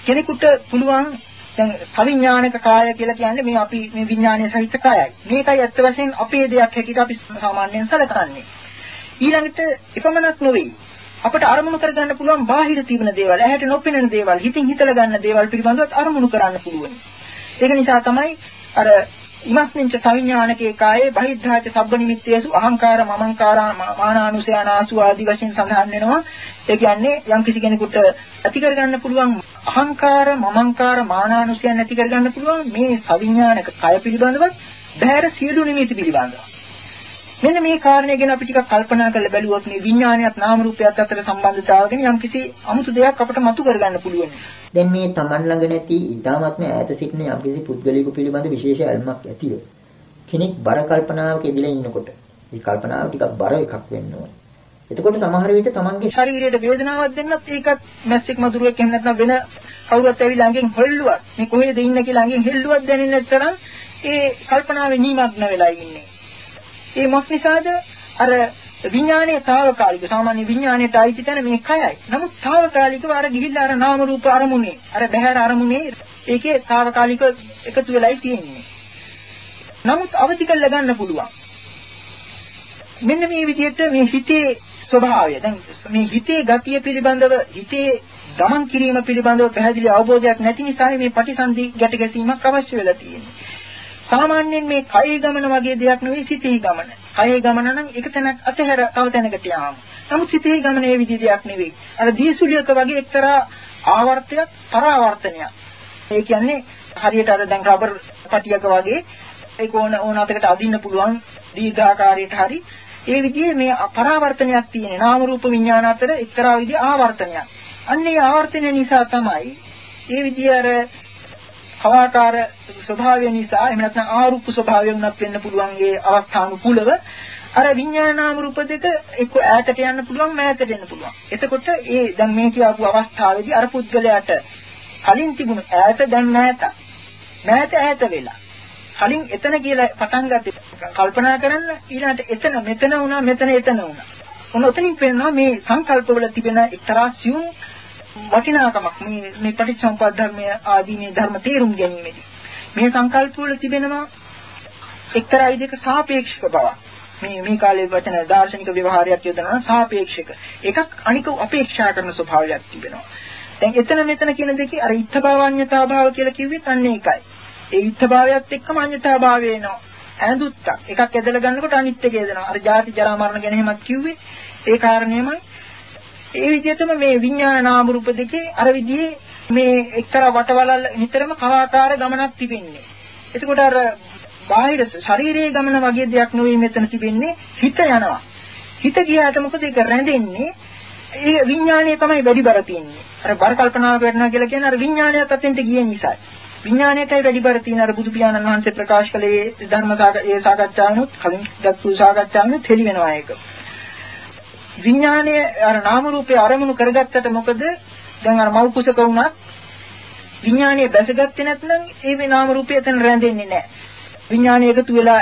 කෙනෙකුට පුළුවන් දැන් සවිඥානික කාය කියලා කියන්නේ මේ අපි මේ විඥානය සහිත කායයි. මේකයි ඇත්ත වශයෙන් අපේ දෙයක් හැටියට අපි සාමාන්‍යයෙන් සැලකන්නේ. ඊළඟට එපමණක් නෙවෙයි. අපට අරමුණු කරගන්න පුළුවන් බාහිර තිබෙන දේවල්, ඇහැට නොපෙනෙන දේවල්, හිතින් හිතලා ගන්න දේවල් පිළිබඳව අරමුණු කරන්න පුළුවන්. ඒක නිසා තමයි අර ඉමස්මින්ච සවිඥානකේ කායේ බහිද්ධාච සබ්බ නිමිත්තේසු අහංකාර මමංකාරා මානානුසයනාසු ආදි වශයෙන් සඳහන් වෙනවා. ඒ කියන්නේ යම් කිසි කෙනෙකුට ඇති කරගන්න පුළුවන් අහංකාර මමංකාර මානානුසයන් ඇති කරගන්න පුළුවන් මේ සවිඥානක කය පිළිබඳව බහැර සියලු නිමිති පිළිබඳව. මෙන්න මේ කාරණේ ගැන අපි ටිකක් කල්පනා කරලා බැලුවොත් මේ විඥානයත් නාම රූපයත් අතර සම්බන්ධතාවය ගැන යම්කිසි අමුතු දෙයක් අපට මතු කරගන්න පුළුවන්. දැන් මේ Taman ළඟ නැති ඊ타ත්ම ඈත සිටින යම්කිසි පුද්ගලයෙකු පිළිබඳ විශේෂ අල්මක් ඇතිව කෙනෙක් බර කල්පනාවක ඉඳලා ඉන්නකොට මේ කල්පනාව ටිකක් බර එකක් වෙන්න ඕනේ. එතකොට සමහර විට Tamanගේ ශරීරයට වේදනාවක් දෙන්නත් ඒකත් මැස්සෙක් මදුරුවෙක් එහෙම නැත්නම් වෙන කවුරුත් ඇවිල්ලා ළඟින් හෙල්ලුවත් මේ කොහෙද ඉන්න කියලා ළඟින් හෙල්ලුවත් දැනෙන්නේ නැත්නම් ඒ කල්පනාවේ නිමග්න වෙලා ඉන්නේ. ඒ මොක් නිසාද? අර විඥානයේ తాවකාලික සාමාන්‍ය විඥානයට ආйти තැන මේ කයයි. නමුත් తాවකාලිකව අර ගිහිල්ලා අර නාම රූප අරමුණේ අර බහැර අරමුණේ ඒකේ తాවකාලික එකතු වෙලයි තියෙන්නේ. නමුත් අවදි කරලා ගන්න පුළුවන්. මෙන්න මේ විදිහට මේ හිතේ ස්වභාවය දැන් මේ හිතේ ගතිය පිළිබඳව හිතේ ගමන් කිරීම පිළිබඳව පැහැදිලි අවබෝධයක් නැති නිසා මේ පටිසන්ධි ගැට ගැසීමක් අවශ්‍ය වෙලා තියෙනවා. සාමාන්‍යයෙන් මේ කයේ ගමන වගේ දෙයක් නෙවෙයි සිතේ ගමන. කයේ ගමන නම් එක තැනක් අතහැර තව තැනකට යාම. නමුත් සිතේ ගමන ඒ විදිහ දෙයක් නෙවෙයි. අර දීසුලියක වගේ එක්තරා ආවර්තයක් පරාවර්තනයක්. ඒ කියන්නේ හරියට අර දැන් රබර් පටියක වගේ ඒක ඕන ඕන අතකට අදින්න පුළුවන් දීර්ඝාකාරයට හරි ඒ විදිහේ මේ පරාවර්තනයක් තියෙන නාම රූප විඥාන අතර එක්තරා විදිහේ ආවර්තනයක්. අන්න ඒ ආවර්තනය නිසා තමයි ඒ විදිහ අර කවාකාර ස්වභාවය නිසා එහෙම නැත්නම් ආරූප ස්වභාවය උනත් වෙන්න පුළුවන් ඒ අවස්ථානුකූලව අර විඥානාම රූප දෙක එක්ක ඈතට යන්න පුළුවන් මෑතට එන්න පුළුවන්. එතකොට ඒ දැන් මේ කියපු අවස්ථාවේදී අර පුද්ගලයාට කලින් තිබුණු ඈත දැන් මෑත. මෑත ඈත වෙලා. කලින් එතන කියලා පටන් ගත්තේ කල්පනා කරන්න ඊළඟට එතන මෙතන වුණා මෙතන එතන වුණා. ඔන්න ඔතනින් පේනවා මේ සංකල්පවල තිබෙන එක්තරා සියුම් වටිනාකමක්. මේ මේ පටිච්චසමුප්පාද ධර්මය ආදී මේ ධර්ම තේරුම් ගැනීමේදී මේ සංකල්ප වල තිබෙනවා එක්තරා විදිහක සාපේක්ෂක බවක්. මේ මේ කාලේ වචන දාර්ශනික ව්‍යවහාරයක් යොදනවා සාපේක්ෂක. එකක් අනික අපේක්ෂා කරන ස්වභාවයක් තිබෙනවා. දැන් එතන මෙතන කියන දෙකේ අර ඉත්ථභාවඤ්ඤතා භාව කියලා කිව්වෙත් අන්න ඒකයි. ඒ ඉත්ථභාවයත් එක්කම අඤ්ඤතා භාවය එනවා. ඇඳුත්තක්. එකක් ඇදලා ගන්නකොට අනිත් එක එදෙනවා අර ජාති ජරා මරණ ගැන එහෙමත් කිව්වේ. ඒ කාරණේමයි ඒ විදිහටම මේ විඥාන නාම රූප දෙකේ අර විදිහේ මේ එක්තරා වටවලල් නිතරම කවාකාර ගමනක් තිබෙන්නේ. එතකොට අර බාහිර ශරීරයේ ගමන වගේ දෙයක් නෙවෙයි මෙතන තිබෙන්නේ හිත යනවා. හිත ගියාට මොකද ඒක රැඳෙන්නේ? ඒ විඥානය තමයි වැඩි බර තියෙන්නේ. අර බර කල්පනාවක් වෙනවා කියලා කියන්නේ අර විඥානයත් අතෙන්ට ගිය නිසා. විඥාණයටයි වැඩි බර තියෙන අර බුදු පියාණන් වහන්සේ ප්‍රකාශ කළේ ධර්ම සාකච්ඡාවනොත් කලින් දක්වපු සාකච්ඡාවනොත් හෙළි වෙනවා ඒක. විඥානය අර නාම රූපේ අරමුණු කරගත්තට මොකද දැන් අර මව් කුසක වුණත් විඥානය බැසගත්තේ නැත්නම් ඒ නාම රූපය එතන රැඳෙන්නේ නැහැ. විඥානය එකතු වෙලා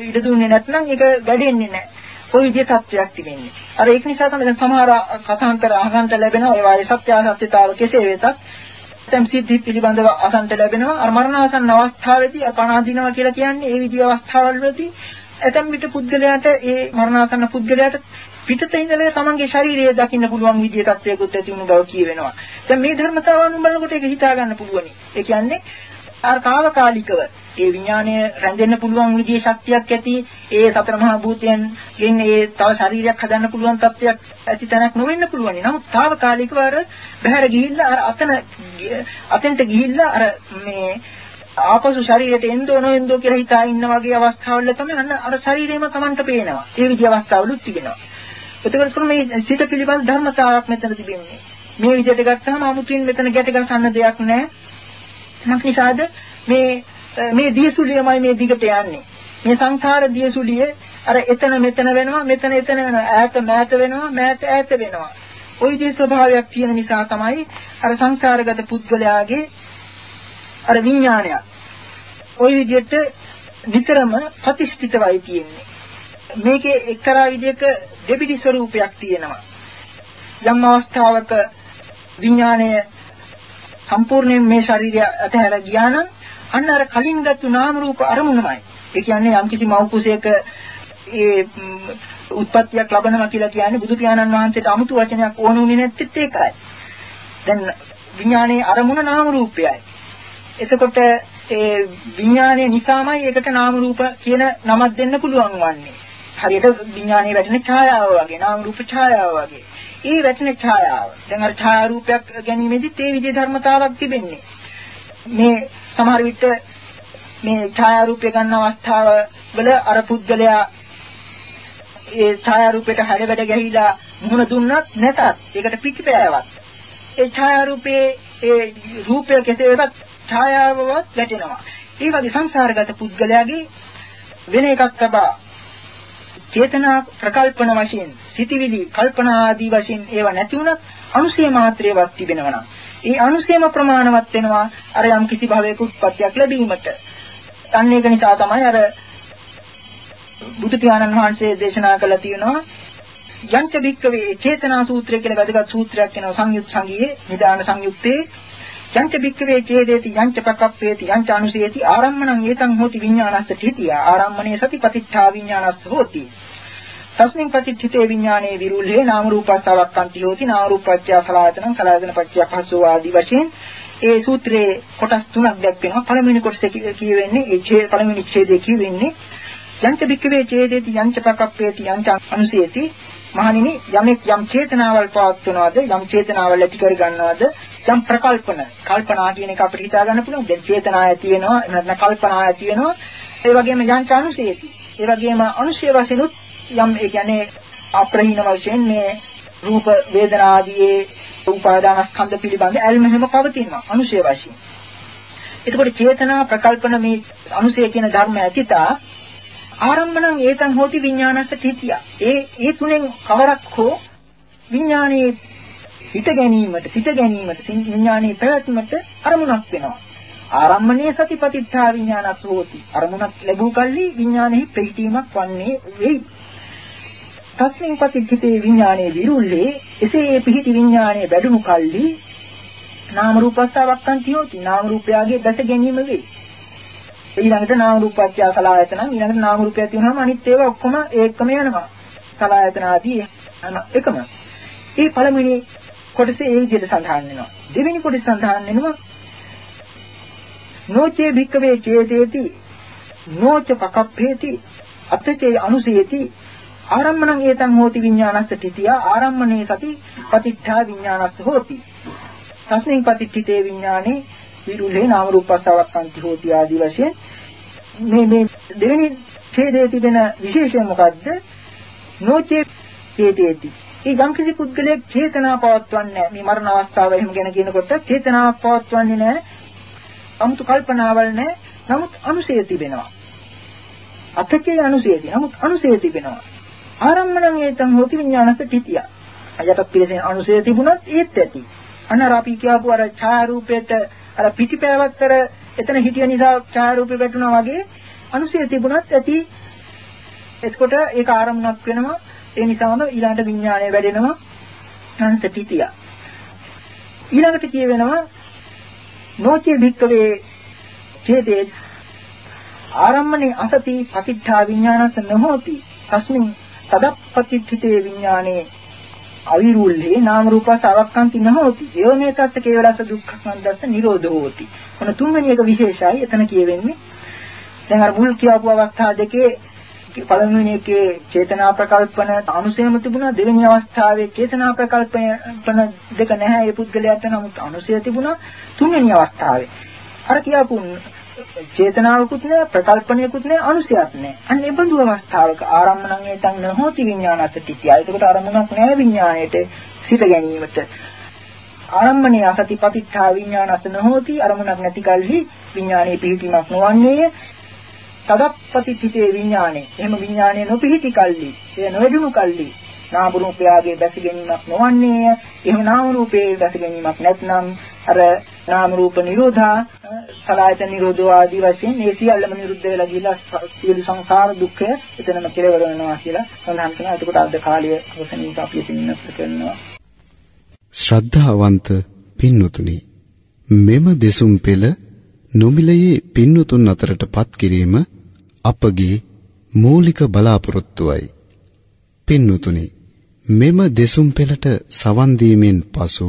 ඉඩ දුන්නේ නැත්නම් ඒක ගැඩෙන්නේ නැහැ. ওই විදිහේ තත්ත්වයක් තිබෙන්නේ. අර ඒක නිසා තමයි දැන් සමහර කථාන්තර අහගන්ට ලැබෙනවා ඒ වායේ සත්‍ය සත්‍යතාව කෙසේ වෙතත් දැන් සිද්ධි පිළිබඳව අසන්ට ලැබෙනවා. අර මරණාසන්න අවස්ථාවේදී අපනාදීනවා කියලා කියන්නේ ඒ විදිහේ අවස්ථාවල් වලදී ඇතම් විට පුද්ගලයාට ඒ මරණාසන්න පුද්ගලයාට පිටත ඉඳලා තමන්ගේ ශරීරය දකින්න පුළුවන් විදිය තත්වයකට ඇති වුණු බව කියවෙනවා. දැන් මේ ධර්මතාවන් බලනකොට ඒක හිතා ගන්න පුළුවනි. ඒ කියන්නේ අර తాවකාලිකව ඒ විඥානය රැඳෙන්න පුළුවන් විදිහේ ශක්තියක් ඇති ඒ සතර මහා භූතයන් ගෙන් ඒ තව ශරීරයක් හදන්න පුළුවන් තත්ත්වයක් ඇති තැනක් නොවෙන්න පුළුවන්. නමුත් తాවකාලිකව අර බහැර ගිහිල්ලා අර අතන අතෙන්ට ගිහිල්ලා අර මේ ආපසු ශරීරයට එන්දෝ නොඑන්දෝ කියලා හිතා ඉන්න වගේ අවස්ථාවල තමයි අන්න අර ශරීරෙම Tamanට පේනවා. ඒ විදිහ අවස්ථාවලුත් තිබෙනවා. එතකොට තමයි මේ සිත පිළිබඳ ධර්මතාවයක් මෙතන තිබෙන්නේ. මේ විදිහට ගත්තාම 아무තින් මෙතන ගැට ගන්න දෙයක් නැහැ. මක් නිසාද මේ මේ දියසුලියමයි මේ දිගට යන්නේ. මේ සංඛාර දියසුලිය අර එතන මෙතන වෙනවා මෙතන එතන වෙනවා ඈත මෑත වෙනවා මෑත ඈත වෙනවා. ওই දේ ස්වභාවයක් තියෙන නිසා තමයි අර සංඛාරගත පුද්ගලයාගේ අර විඥානයක් ওই විදිහට විතරම ප්‍රතිෂ්ඨිතවයි තියෙන්නේ. මේකේ එක්තරා විදිහක දෙබිඩි ස්වරූපයක් තියෙනවා. යම් අවස්ථාවක විඥාණය සම්පූර්ණයෙන් මේ ශරීරය අතහැර ගියා නම් අන්න අර කලින් ගත්තු නාම රූප අරමුණමයි. ඒ කියන්නේ යම්කිසි මෞකුසයක ඒ උත්පත්තියක් ලබනවා කියලා කියන්නේ බුදු පියාණන් වහන්සේට 아무තු වචනයක් ඕන උනේ නැත්තේත් ඒකයි. දැන් විඥානයේ අරමුණ නාම රූපයයි. එතකොට ඒ විඥානයේ නිසාමයි ඒකට නාම රූප කියන නමක් දෙන්න පුළුවන් වන්නේ. හරියට විඥානයේ වැටෙන ඡායාව වගේ නාම රූප ඡායාව වගේ. ඒ වැටෙන ඡායාව. දැන් අර ඡායා රූපයක් ගැනීමේදීත් ඒ විදිහේ ධර්මතාවක් තිබෙන්නේ. මේ සමහර විට මේ ඡායා රූපය ගන්න අවස්ථාව වල අර පුද්ගලයා ඒ ඡායා රූපයට හැඩ වැඩ ගැහිලා මුහුණ දුන්නත් නැතත් ඒකට පිටිපෑවක්. ඒ ඡායා රූපේ ඒ රූපය කෙසේවත් ඡායාවවත් වැටෙනවා. ඒ වගේ සංසාරගත පුද්ගලයාගේ වෙන එකක් තබා චේතනා ප්‍රකල්පන වශයෙන් සිටිවිලි කල්පනා ආදී වශයෙන් ඒවා නැති වුණත් අනුසය මාත්‍රයවත් තිබෙනවා නම් ඒ අනුසයම ප්‍රමාණවත් වෙනවා අර යම් කිසි භවයක උත්පත්තියක් ලැබීමට. අන්න ඒක නිසා තමයි අර බුදු පියාණන් වහන්සේ දේශනා කළා තියෙනවා යංච භික්කවේ චේතනා සූත්‍රය කියලා වැදගත් සූත්‍රයක් වෙනවා සංයුත් සංගියේ නිදාන සංයුත්තේ යංච භික්කවේ චේදේති යංච පකප්පේති යංච අනුසේති ආරම්මණං ඒතං හෝති විඥානස්ස තිතිය ආරම්මණේ සතිපතිත්ථා විඥානස්ස හෝති තස්මින් පටිච්චිතේ විඥානේ විරුල්හේ නාම රූපස්සවක්කන්ති හෝති නාම රූපච්ඡය සලආයතනං සලආයතන පච්චය පහසෝ ආදී වශයෙන් ඒ සූත්‍රයේ කොටස් තුනක් දැක්වෙනවා. පළවෙනි කොටසේ කියවෙන්නේ ඒ ඡේ පළවෙනි ඡේදයේ කියවෙන්නේ යංච භික්කවේ ඡේදේති යංච පකප්පේති යංච අනුසේති. මහණෙනි යමෙක් යම් චේතනාවල් පවත්වනවාද යම් චේතනාවල් ඇති කර ගන්නවාද යම් ප්‍රකල්පන කල්පනා කියන එක අපිට හිතා ගන්න පුළුවන්. දැන් චේතනා ඇති වෙනවා නැත්නම් කල්පනා ඇති වෙනවා. ඒ වගේම යංච අනුසේති. ඒ වගේම අනුශය වශයෙන්ුත් යම් ඒ කියන්නේ අප්‍රහීන වශයෙන් මේ රූප වේදනා ආදී උපාදානස්කන්ධ පිළිබඳ ඇල්ම හැම පවතිනවා අනුශය වශයෙන්. එතකොට චේතනා ප්‍රකල්පන මේ අනුශය කියන ධර්ම ඇතිතා ආරම්භණං ඒතං හෝති විඥානස්ස තිතිය. ඒ ඒ තුනෙන් කවරක් හෝ විඥානයේ හිත ගැනීමට සිත ගැනීමට විඥානයේ පැවැත්මට අරමුණක් වෙනවා. ආරම්මණය සතිපතිත්ථා විඥානස් හෝති. අරමුණක් ලැබූ කල්හි විඥානෙහි ප්‍රීතිමක් වන්නේ වෙයි. තස්මින් පටිච්චිතේ විඥානයේ විරුල්ලේ එසේ ඒ පිහිටි විඥානයේ වැඩුණු කල්ලි නාම රූපස්සාවක්කන් කියෝති. නාම රූපයගේ දැස ගැනීම වෙයි ඊළඟට නාම රූපච්ඡා සලආයතන ඊළඟට නාම රූපය තියෙනවාම අනිත් ඒවා ඔක්කොම ඒකම යනවා. සලආයතන ආදී එකම. මේ පළවෙනි කොටසේ ඒ විදිහට සඳහන් වෙනවා. දෙවෙනි කොටස සඳහන් වෙනවා නෝචේ භික්කවේ චේතේති නෝච පකප්පේති අත්ථේ අනුසේති ආරම්මණං ඒතං හෝති විඥානස්ස තිතිය. ආරම්මණේ සති පතිච්ඡා විඥානස්ස හෝති. තස්මින් පතිච්ඡිතේ විඥානේ විරුලේ නාම රූපස්සවක්කාන්ති හෝති ආදී වශයෙන් මේ මේ දෙවෙනි ඡේදයේ තිබෙන විශේෂය මොකද්ද? නොචේ චේතේති ඒ යම් කිසි පුද්ගලයෙක් චේතනා පවත්වන්නේ මේ මරණ අවස්ථාව එහෙම ගැන කියනකොට චේතනාවක් පවත්වන්නේ නැහැ. 아무තු කල්පනාවල් නැහැ. නමුත් අනුසය තිබෙනවා. අතකේ අනුසයදී. නමුත් අනුසය තිබෙනවා. ආරම්මණං ඒතං හෝති විඥානස තිතිය. අයටත් පිළිසෙන අනුසය තිබුණත් ඒත් ඇති. අන්න අපි කියපු අර ඡායා රූපයට අර පිටිපෑවත්තර එතන හිටිය නිසා ඡායා රූපේ වැටුණා වගේ අනුසය තිබුණත් ඇති. එතකොට ඒක ආරම්මණක් වෙනවා. ඒ නිසාම ඊළඟට විඥානය වැඩෙනවා. අන්ත තිතිය. ඊළඟට කියවෙනවා නොචේ භික්කවේ චේතේ ආරම්මනේ අසති පටිච්චා විඥානස නොහෝති තස්මින් තදප්පතිත්ථිතේ විඥානේ අවිරුල්ලේ නාම රූප සවක්කන්ති නහෝති යෝනේ තත්ත කේවලස දුක්ඛං නිරෝධෝ හෝති. මොන තුන්වෙනි එක විශේෂයි. එතන කියවෙන්නේ දැන් අර මුල් කියපු අවස්ථා දෙකේ පළවෙනි එකේ චේතනා ප්‍රකල්පන අනුසයම තිබුණා. දෙවෙනි අවස්ථාවේ චේතනා ප්‍රකල්පන දෙක නැහැ. ඒ පුද්ගලයාට නමුත් අනුසය තිබුණා. තුන්වෙනි අවස්ථාවේ අර කියපු චේතනාවකුත් නැහැ ප්‍රකල්පනයකුත් නැහැ අනුසයක් නැහැ. අන්න ඒ බඳු අවස්ථාවක ආරම්මණං ඒතං නොහොති විඥානත් තිතිය. ඒකට අරමුණක් නැහැ විඥාණයට සිත ගැනීමට. ආරම්මණේ අසති පතිත්ථා විඥානස් නොහොති අරමුණක් නැති කල්හි විඥානයේ පිහිටීමක් නොවන්නේය. තදප්පතිත්ථිතේ විඥානේ. එහෙම විඥානයේ නොපිහිටි කල්හි, එය නොවැඩුණු කල්හි නාම රූපයගේ දැස ගැනීමක් නොවන්නේය. එහෙම නාම රූපයේ දැස ගැනීමක් නැත්නම් අර නාම රූප නිරෝධා සලආයතන නිරෝධෝ ආදී වශයෙන් මේ සියල්ලම නිරුද්ධ වෙලා ගිහිලා සියලු සංසාර දුක්ඛය එතනම කෙලවර වෙනවා කියලා සඳහන් කරනවා. එතකොට අද කාලයේ අවසනීය අපි සින්නත් කරනවා. ශ්‍රද්ධාවන්ත පින්වතුනි මෙම දෙසුම් පෙළ නොමිලයේ පින්වතුන් අතරටපත් කිරීම අපගේ මූලික බලාපොරොත්තුවයි. පින්වතුනි මෙම දෙසුම් පෙළට සවන් දීමෙන් පසු